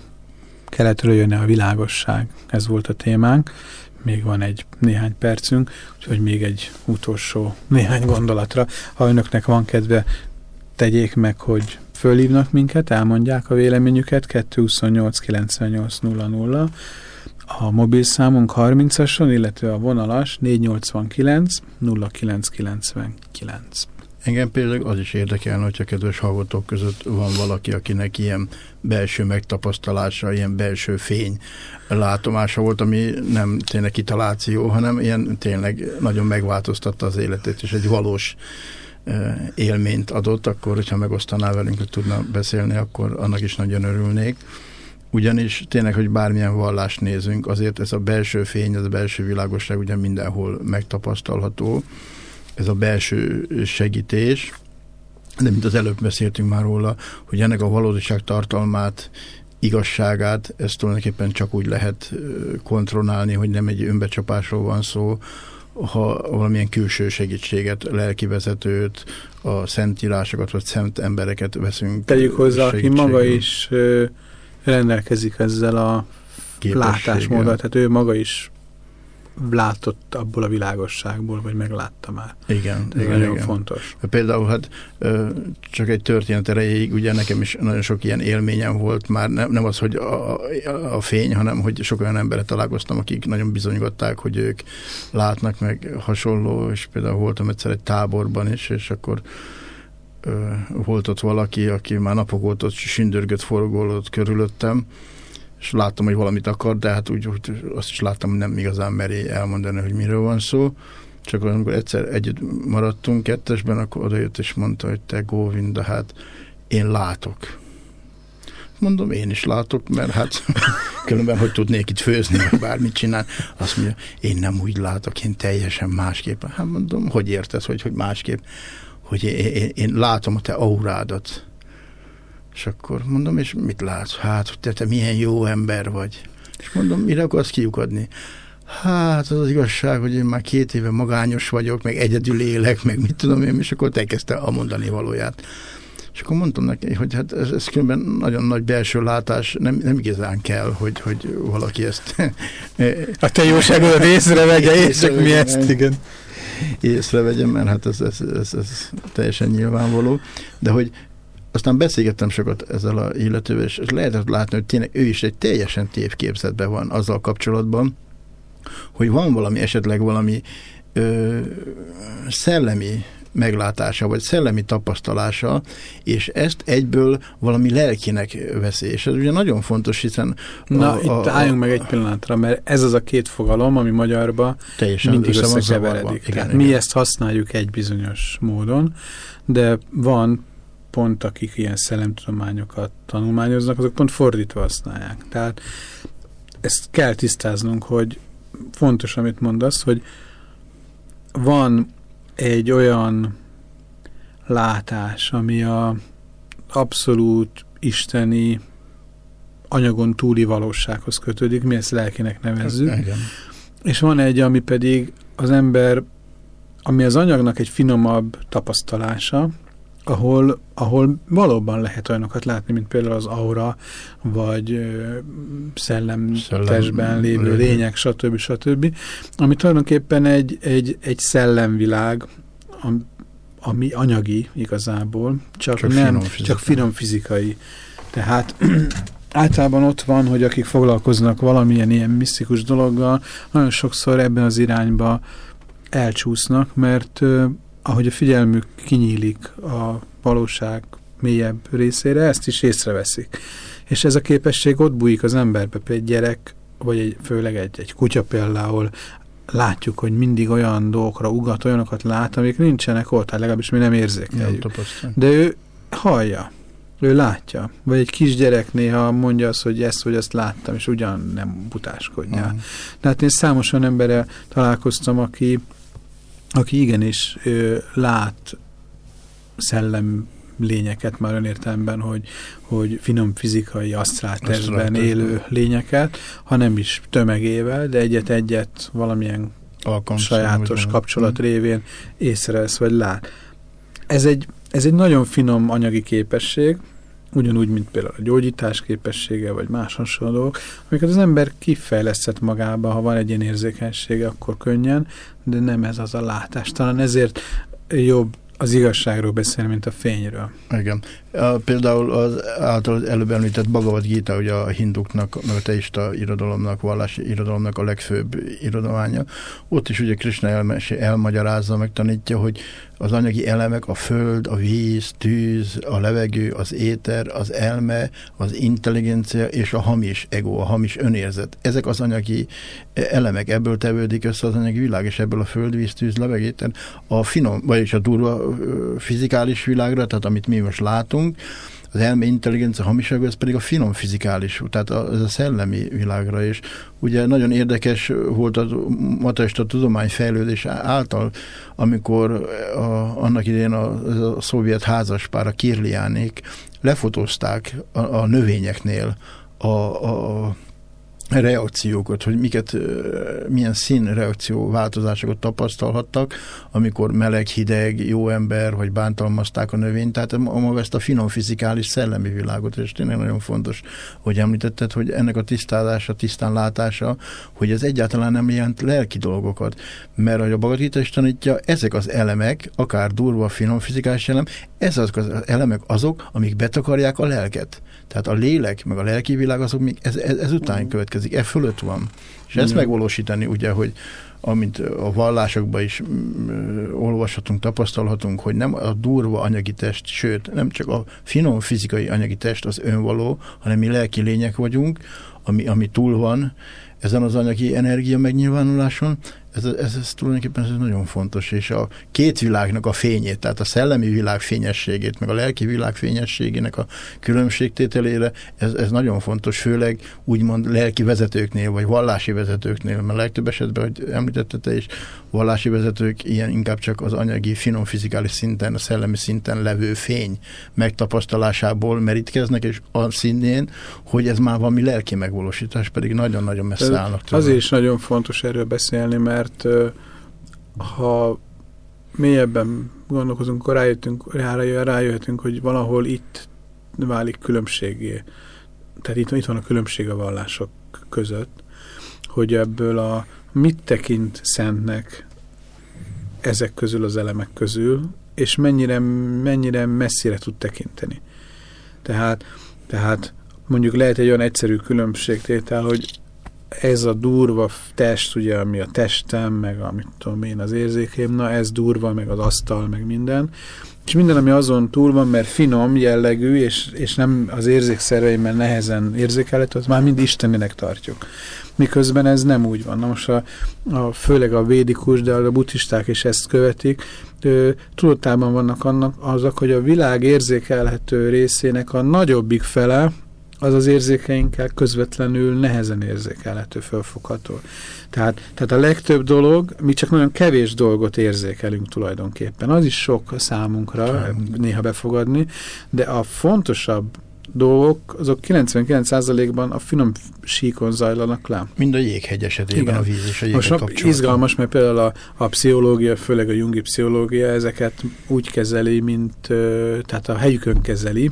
keletről jönne a világosság. Ez volt a témánk. Még van egy néhány percünk, úgyhogy még egy utolsó néhány gondolatra. Ha önöknek van kedve, tegyék meg, hogy fölhívnak minket, elmondják a véleményüket 228 98 00 a mobil számunk 30-ason, illetve a vonalas 489 0999. Engem például az is érdekelne, hogyha kedves hallgatók között van valaki, akinek ilyen belső megtapasztalása, ilyen belső fény látomása volt, ami nem tényleg kitaláció, hanem ilyen tényleg nagyon megváltoztatta az életét, és egy valós élményt adott, akkor, hogyha megosztaná velünk, hogy tudna beszélni, akkor annak is nagyon örülnék. Ugyanis tényleg, hogy bármilyen vallást nézünk, azért ez a belső fény, ez a belső világosság ugye mindenhol megtapasztalható, ez a belső segítés, de mint az előbb beszéltünk már róla, hogy ennek a valóság tartalmát, igazságát, ezt tulajdonképpen csak úgy lehet kontrollálni, hogy nem egy önbecsapásról van szó, ha valamilyen külső segítséget, lelkivezetőt, a szentírásokat, vagy szent embereket veszünk. Tegyük hozzá, aki maga is rendelkezik ezzel a látásmóddal, tehát ő maga is látott abból a világosságból, vagy meglátta már. Igen. Ez igen, nagyon igen. fontos. Például hát csak egy történet erejéig, ugye nekem is nagyon sok ilyen élményem volt, már nem, nem az, hogy a, a fény, hanem hogy sok olyan emberre találkoztam, akik nagyon bizonygatták, hogy ők látnak meg hasonló, és például voltam egyszer egy táborban is, és akkor volt ott valaki, aki már napok óta sündörgött, forgolódott körülöttem, és láttam, hogy valamit akar, de hát úgy, úgy azt is láttam, hogy nem igazán meri elmondani, hogy miről van szó. Csak amikor egyszer együtt maradtunk kettesben, akkor odajött és mondta, hogy te Góvinda, hát én látok. Mondom, én is látok, mert hát különben hogy tudnék itt főzni, vagy bármit csinálni. Azt mondja, én nem úgy látok, én teljesen másképpen. Hát mondom, hogy érted, hogy, hogy másképp? Hogy én, én, én látom a te aurádat és akkor mondom, és mit látsz? Hát, te, te milyen jó ember vagy. És mondom, mire akarsz kiukadni? Hát az az igazság, hogy én már két éve magányos vagyok, meg egyedül élek, meg mit tudom én, és akkor te kezdte a mondani valóját. És akkor mondtam neki, hogy hát ez, ez különben nagyon nagy belső látás, nem, nem igazán kell, hogy, hogy valaki ezt... A te jóságodat észrevegye, és csak mi ezt, igen. Észrevegyem, mert hát ez, ez, ez, ez teljesen nyilvánvaló. De hogy aztán beszélgettem sokat ezzel a illetővel, és lehetett látni, hogy tényleg ő is egy teljesen tévképzetben van azzal kapcsolatban, hogy van valami, esetleg valami ö, szellemi meglátása, vagy szellemi tapasztalása, és ezt egyből valami lelkinek veszi. És ez ugye nagyon fontos, hiszen... Na, a, itt a, álljunk meg egy pillanatra, mert ez az a két fogalom, ami magyarba teljesen mindig összekeveredik. Igen, igen. Mi ezt használjuk egy bizonyos módon, de van pont akik ilyen szellemtudományokat tanulmányoznak, azok pont fordítva használják. Tehát ezt kell tisztáznunk, hogy fontos, amit mondasz, hogy van egy olyan látás, ami a abszolút isteni anyagon túli valósághoz kötődik, mi ezt lelkinek nevezzük. Ez, és van egy, ami pedig az ember, ami az anyagnak egy finomabb tapasztalása, ahol, ahol valóban lehet olyanokat látni, mint például az aura, vagy ö, szellem, szellem testben lévő lények, stb. stb. Ami tulajdonképpen egy, egy, egy szellemvilág, ami anyagi igazából, csak, csak nem, finom csak finom fizikai. Tehát általában ott van, hogy akik foglalkoznak valamilyen ilyen misztikus dologgal, nagyon sokszor ebben az irányba elcsúsznak, mert ahogy a figyelmük kinyílik a valóság mélyebb részére, ezt is észreveszik. És ez a képesség ott bújik az emberbe, például egy gyerek, vagy egy, főleg egy, egy kutya például, látjuk, hogy mindig olyan dolgokra ugat, olyanokat lát, amik nincsenek ott, hát legalábbis mi nem érzékeljük. De ő hallja, ő látja. Vagy egy kisgyerek néha mondja azt, hogy ezt vagy azt láttam, és ugyan nem butáskodja. Uh -huh. De hát én számos olyan emberrel találkoztam, aki aki igenis ö, lát szellem lényeket már önértelemben, hogy, hogy finom fizikai asztrálterben élő lényeket, ha nem is tömegével, de egyet-egyet valamilyen Alkalmas sajátos kapcsolat hmm. révén észrevesz vagy lát. Ez egy, ez egy nagyon finom anyagi képesség, ugyanúgy, mint például a gyógyítás képessége, vagy más hasonlók, amiket az ember kifejlesztett magába, ha van egy ilyen érzékenysége, akkor könnyen, de nem ez az a látás. Talán ezért jobb az igazságról beszélni, mint a fényről. Igen. Például az által előbb említett Bhagavad Gita, ugye a hinduknak, meg a teista irodalomnak, vallási irodalomnak a legfőbb irodalmánya. Ott is ugye Krishna elmesi, elmagyarázza, megtanítja, hogy az anyagi elemek, a föld, a víz, tűz, a levegő, az éter, az elme, az intelligencia és a hamis ego, a hamis önérzet. Ezek az anyagi elemek, ebből tevődik össze az anyagi világ, és ebből a föld, víz, tűz, levegő, éter, a finom, vagyis a durva fizikális világra, tehát amit mi most látunk, gondolunk, az elme intelligencia hamiság, ez pedig a finom fizikális, tehát a, ez a szellemi világra is. Ugye nagyon érdekes volt a materialista tudomány fejlődés által, amikor a, annak idején a, a szovjet házaspár, a Kirliánék lefotózták a, a növényeknél a, a reakciókat, hogy miket, milyen színreakció változásokat tapasztalhattak, amikor meleg, hideg, jó ember, vagy bántalmazták a növényt, tehát maga ezt a finom fizikális szellemi világot, és tényleg nagyon fontos, hogy említetted, hogy ennek a tisztázása, tisztán látása, hogy ez egyáltalán nem jelent lelki dolgokat, mert a Bagatita is tanítja, ezek az elemek, akár durva, finom fizikális elem, ezek az elemek azok, amik betakarják a lelket. Tehát a lélek, meg a lelki világ azok még ez, ez, ez után következik, e fölött van. És ezt megvalósítani ugye, hogy amint a vallásokban is mm, olvashatunk, tapasztalhatunk, hogy nem a durva anyagi test, sőt, nem csak a finom fizikai anyagi test az önvaló, hanem mi lelki lények vagyunk, ami, ami túl van ezen az anyagi energia megnyilvánuláson, ez, ez, ez tulajdonképpen ez nagyon fontos, és a két világnak a fényét, tehát a szellemi világ fényességét, meg a lelki világ fényességének a különbségtételére, ez, ez nagyon fontos, főleg úgymond lelki vezetőknél, vagy vallási vezetőknél, mert legtöbb esetben, hogy említette te is, vallási vezetők ilyen inkább csak az anyagi, finom fizikális szinten, a szellemi szinten levő fény megtapasztalásából merítkeznek, és a szintén, hogy ez már valami lelki megvalósítás, pedig nagyon-nagyon messze állnak tőle. Azért is nagyon fontos erről beszélni, mert mert ha mélyebben gondolkozunk, akkor rájöttünk, rájöhetünk, hogy valahol itt válik különbségé. Tehát itt, itt van a különbség a vallások között, hogy ebből a mit tekint szentnek ezek közül az elemek közül, és mennyire, mennyire messzire tud tekinteni. Tehát, tehát mondjuk lehet egy olyan egyszerű különbségtétel, hogy ez a durva test, ugye, ami a testem, meg amit tudom én, az érzékém, na ez durva, meg az asztal, meg minden. És minden, ami azon túl van, mert finom jellegű, és, és nem az érzékszerveimmel nehezen érzékelhető, az már mind isteninek tartjuk. Miközben ez nem úgy van. Na most a, a, főleg a védikus, de a buddhisták is ezt követik, tudatában vannak annak azok, hogy a világ érzékelhető részének a nagyobbik fele, az az érzékeinkkel közvetlenül nehezen érzékelhető, fölfogható. Tehát, tehát a legtöbb dolog, mi csak nagyon kevés dolgot érzékelünk tulajdonképpen. Az is sok számunkra Nem. néha befogadni, de a fontosabb dolgok, azok 99%-ban a finom síkon zajlanak le. Mind a jéghegy esetében Igen. a víz és a Most kapcsolat. Izgalmas, mert például a, a pszichológia, főleg a jungi pszichológia ezeket úgy kezeli, mint tehát a helyükön kezeli,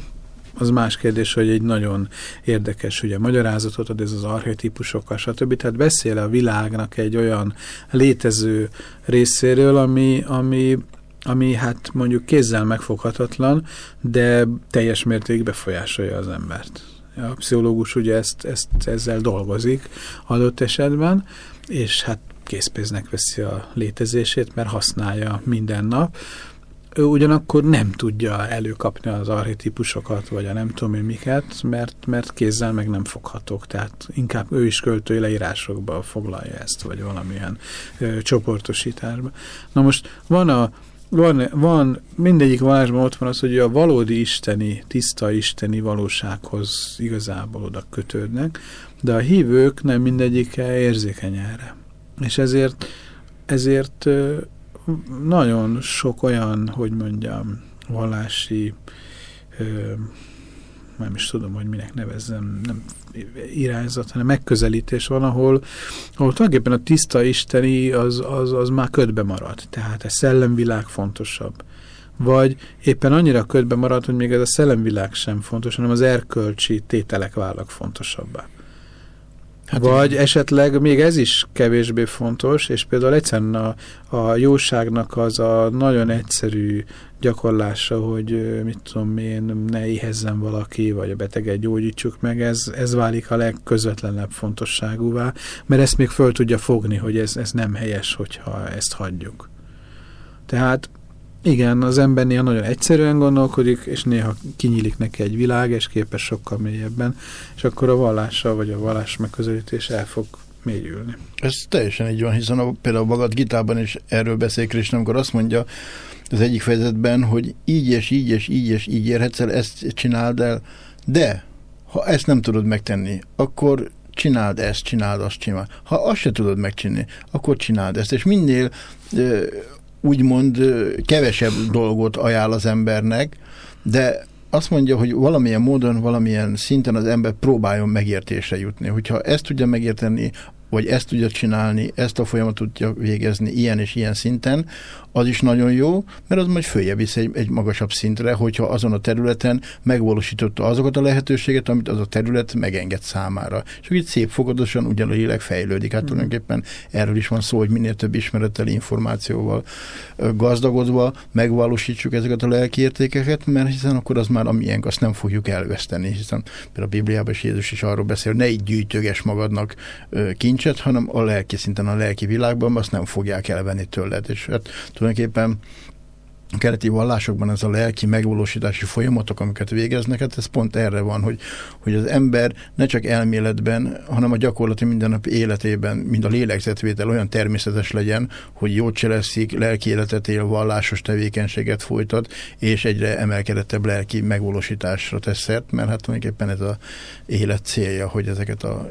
az más kérdés, hogy egy nagyon érdekes ugye, magyarázatot ad ez az archetípusokkal, stb. Tehát beszél a világnak egy olyan létező részéről, ami, ami, ami hát mondjuk kézzel megfoghatatlan, de teljes mértékben befolyásolja az embert. A pszichológus ugye ezt, ezt ezzel dolgozik adott esetben, és hát készpénznek veszi a létezését, mert használja minden nap, ő ugyanakkor nem tudja előkapni az archetípusokat, vagy a nem tudom én miket, mert, mert kézzel meg nem foghatok. Tehát inkább ő is költői leírásokba foglalja ezt, vagy valamilyen ö, csoportosításba. Na most van a van, van, mindegyik vallásban ott van az, hogy a valódi isteni, tiszta isteni valósághoz igazából oda kötődnek, de a hívők nem mindegyike érzékeny erre. És ezért, ezért nagyon sok olyan, hogy mondjam, vallási ö, nem is tudom, hogy minek nevezzem, nem irányzat, hanem megközelítés van, ahol, ahol tulajdonképpen a tiszta isteni az, az, az már ködbe marad. Tehát a szellemvilág fontosabb. vagy éppen annyira ködbe marad, hogy még ez a szellemvilág sem fontos, hanem az erkölcsi tételek válnak fontosabbá. Hát Vagy igen. esetleg még ez is kevésbé fontos, és például egyszerűen a, a jóságnak az a nagyon egyszerű gyakorlása, hogy mit tudom én, ne éhezzen valaki, vagy a beteget gyógyítsuk meg, ez, ez válik a legközvetlenebb fontosságúvá, mert ezt még föl tudja fogni, hogy ez, ez nem helyes, hogyha ezt hagyjuk. Tehát igen, az ember néha nagyon egyszerűen gondolkodik, és néha kinyílik neki egy világ, és képes sokkal mélyebben, és akkor a vallással vagy a vallás megközelítés el fog mélyülni. Ez teljesen így van, hiszen a, például Bagad Gitában is erről beszél Krisna, amikor azt mondja az egyik fejezetben, hogy így és így és így és így érhetsz el, ezt csináld el, de ha ezt nem tudod megtenni, akkor csináld ezt, csináld azt, csináld. Ha azt se tudod megcsinálni, akkor csináld ezt. És minél úgymond kevesebb dolgot ajánl az embernek, de azt mondja, hogy valamilyen módon, valamilyen szinten az ember próbáljon megértésre jutni. Hogyha ezt tudja megérteni, vagy ezt tudja csinálni, ezt a folyamatot tudja végezni ilyen és ilyen szinten, az is nagyon jó, mert az majd följebb visz egy, egy magasabb szintre, hogyha azon a területen megvalósította azokat a lehetőséget, amit az a terület megenged számára. És úgy szép fokozatosan ugyan a lélek fejlődik. Hát mm. tulajdonképpen erről is van szó, hogy minél több ismerettel, információval gazdagodva megvalósítsuk ezeket a lelki értékeket, mert hiszen akkor az már amilyen, azt nem fogjuk elveszteni, hiszen például a Bibliában is Jézus is arról beszél, hogy ne így gyűjtöges magadnak kincset, hanem a lelki szinten, a lelki világban azt nem fogják elvenni tőled. És hát tulajdonképpen a keleti vallásokban ez a lelki megvalósítási folyamatok, amiket végeznek, hát ez pont erre van, hogy, hogy az ember ne csak elméletben, hanem a gyakorlati mindennapi életében, mind a lélegzetvétel olyan természetes legyen, hogy jót cseleszik, lelki életet él, vallásos tevékenységet folytat, és egyre emelkedettebb lelki megvalósításra tesz szert, mert hát tulajdonképpen ez a élet célja, hogy ezeket a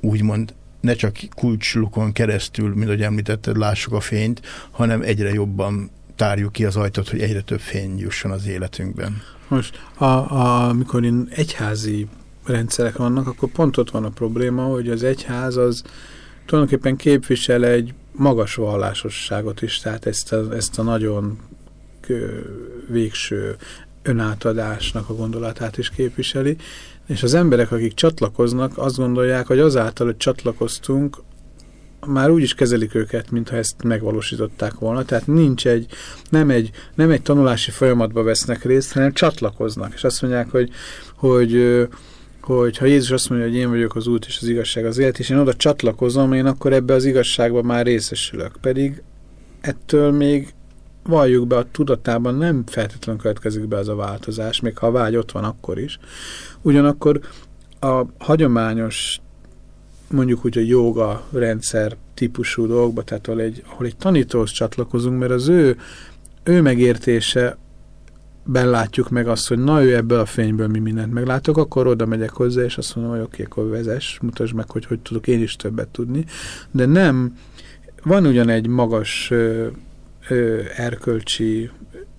úgymond ne csak kulcslukon keresztül, mint ahogy említetted, lássuk a fényt, hanem egyre jobban tárjuk ki az ajtót, hogy egyre több fény jusson az életünkben. Most, a, a, amikor én egyházi rendszerek vannak, akkor pont ott van a probléma, hogy az egyház az tulajdonképpen képvisel egy magas vallásosságot is, tehát ezt a, ezt a nagyon végső önátadásnak a gondolatát is képviseli, és az emberek, akik csatlakoznak, azt gondolják, hogy azáltal, hogy csatlakoztunk, már úgy is kezelik őket, mintha ezt megvalósították volna. Tehát nincs egy, nem egy, nem egy tanulási folyamatba vesznek részt, hanem csatlakoznak. És azt mondják, hogy, hogy, hogy ha Jézus azt mondja, hogy én vagyok az út és az igazság az élet, és én oda csatlakozom, én akkor ebbe az igazságba már részesülök. Pedig ettől még valljuk be, a tudatában nem feltétlenül következik be az a változás, még ha a vágy ott van akkor is. Ugyanakkor a hagyományos, mondjuk úgy a joga rendszer típusú dolgokba, tehát ahol egy, ahol egy tanítóhoz csatlakozunk, mert az ő, ő megértése ben látjuk meg azt, hogy na ő ebből a fényből mi mindent meglátok, akkor oda megyek hozzá, és azt mondom, hogy oké, okay, akkor vezess, mutasd meg, hogy hogy tudok én is többet tudni. De nem, van ugyan egy magas ö, erkölcsi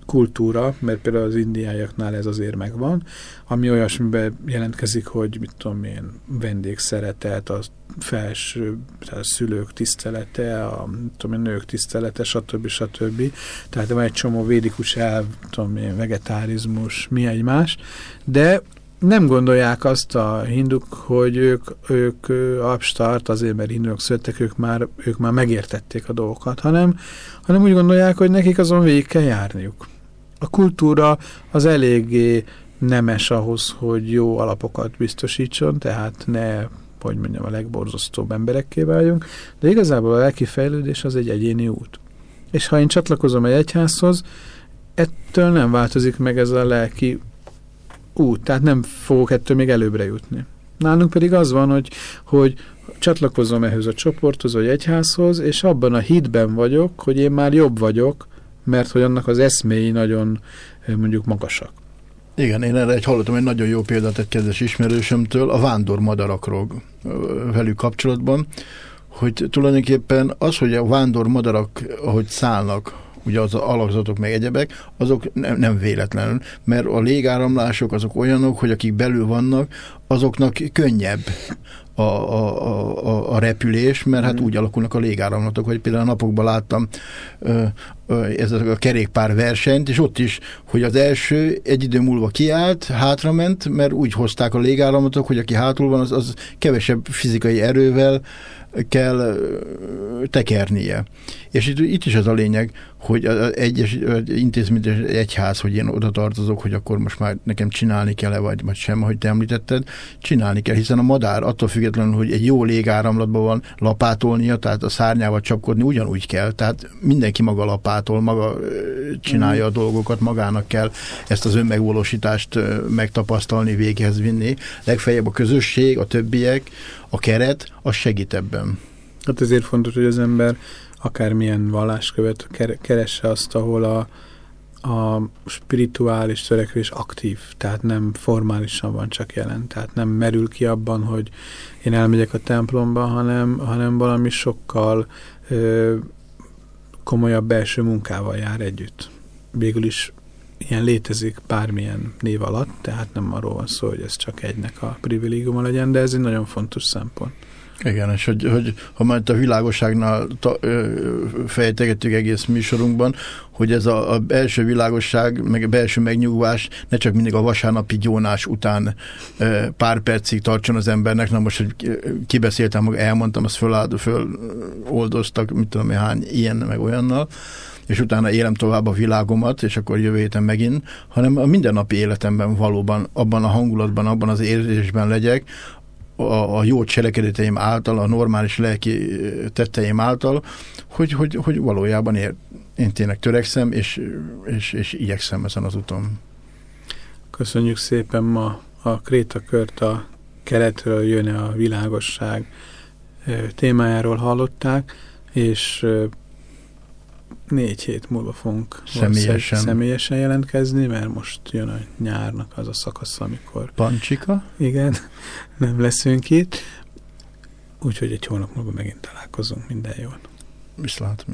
kultúra, mert például az indiaiaknál ez azért megvan, ami olyasmiben jelentkezik, hogy mit tudom én, vendégszeretet, a felső, a szülők tisztelete, a tudom én, nők tisztelete, stb. stb. Tehát van egy csomó védikus elv, tudom én, vegetárizmus, mi egymás, de nem gondolják azt a hinduk, hogy ők, ők abstart, azért mert hinduk születtek, ők már, ők már megértették a dolgokat, hanem, hanem úgy gondolják, hogy nekik azon végig kell járniuk. A kultúra az eléggé nemes ahhoz, hogy jó alapokat biztosítson, tehát ne, hogy mondjam, a legborzasztóbb emberekké váljunk, de igazából a lelki fejlődés az egy egyéni út. És ha én csatlakozom egy egyházhoz, ettől nem változik meg ez a lelki út, tehát nem fogok ettől még előbbre jutni. Nálunk pedig az van, hogy, hogy csatlakozom ehhez a csoporthoz, vagy egyházhoz, és abban a hitben vagyok, hogy én már jobb vagyok, mert hogy annak az eszméi nagyon mondjuk magasak. Igen, én erre egy hallottam egy nagyon jó példát egy kedves ismerősömtől, a vándor madarakról velük kapcsolatban, hogy tulajdonképpen az, hogy a vándor madarak, ahogy szállnak ugye az alakzatok meg egyebek, azok nem, nem véletlenül, mert a légáramlások azok olyanok, hogy akik belül vannak, azoknak könnyebb a, a, a, a repülés, mert hát mm. úgy alakulnak a légáramlatok, hogy például a napokban láttam ö, ez a kerékpár versenyt, és ott is, hogy az első egy idő múlva kiállt, hátrament, mert úgy hozták a légáramlatok, hogy aki hátul van, az, az kevesebb fizikai erővel kell tekernie. És itt, itt is az a lényeg, hogy egyes intézmény, egyház, hogy én oda tartozok, hogy akkor most már nekem csinálni kell-e, vagy, vagy sem, ahogy te említetted, csinálni kell, hiszen a madár attól függetlenül, hogy egy jó légáramlatban van lapátolnia, tehát a szárnyával csapkodni ugyanúgy kell, tehát mindenki maga lapátol, maga csinálja a mm. dolgokat, magának kell ezt az önmegvalósítást megtapasztalni, véghez vinni. Legfeljebb a közösség, a többiek, a keret, az segít ebben. Hát ezért fontos, hogy az ember akármilyen valláskövet keresse azt, ahol a, a spirituális törekvés aktív, tehát nem formálisan van csak jelen, tehát nem merül ki abban, hogy én elmegyek a templomba, hanem, hanem valami sokkal ö, komolyabb belső munkával jár együtt. Végül is ilyen létezik bármilyen név alatt, tehát nem arról van szó, hogy ez csak egynek a privilégiuma legyen, de ez egy nagyon fontos szempont. Igen, és hogy, hogy ha majd a világosságnál ta, ö, fejtegetjük egész műsorunkban, hogy ez a, a belső világosság, meg a belső megnyugvás ne csak mindig a vasárnapi gyónás után ö, pár percig tartson az embernek, na most, hogy kibeszéltem, meg elmondtam, azt föláld, föloldoztak, mit tudom, hány ilyen, meg olyannal, és utána élem tovább a világomat, és akkor jövő héten megint, hanem a mindennapi életemben valóban abban a hangulatban, abban az érzésben legyek, a, a jó cselekedeteim által, a normális lelki tetteim által, hogy, hogy, hogy valójában ér, én tényleg törekszem, és, és, és igyekszem ezen az úton. Köszönjük szépen ma a Krétakört a keletről jön a világosság témájáról hallották, és négy hét múlva fogunk személyesen. személyesen jelentkezni, mert most jön a nyárnak az a szakasz, amikor... Pancsika? Igen, nem leszünk itt. Úgyhogy egy hónap múlva megint találkozunk. Minden jót. Viszlát.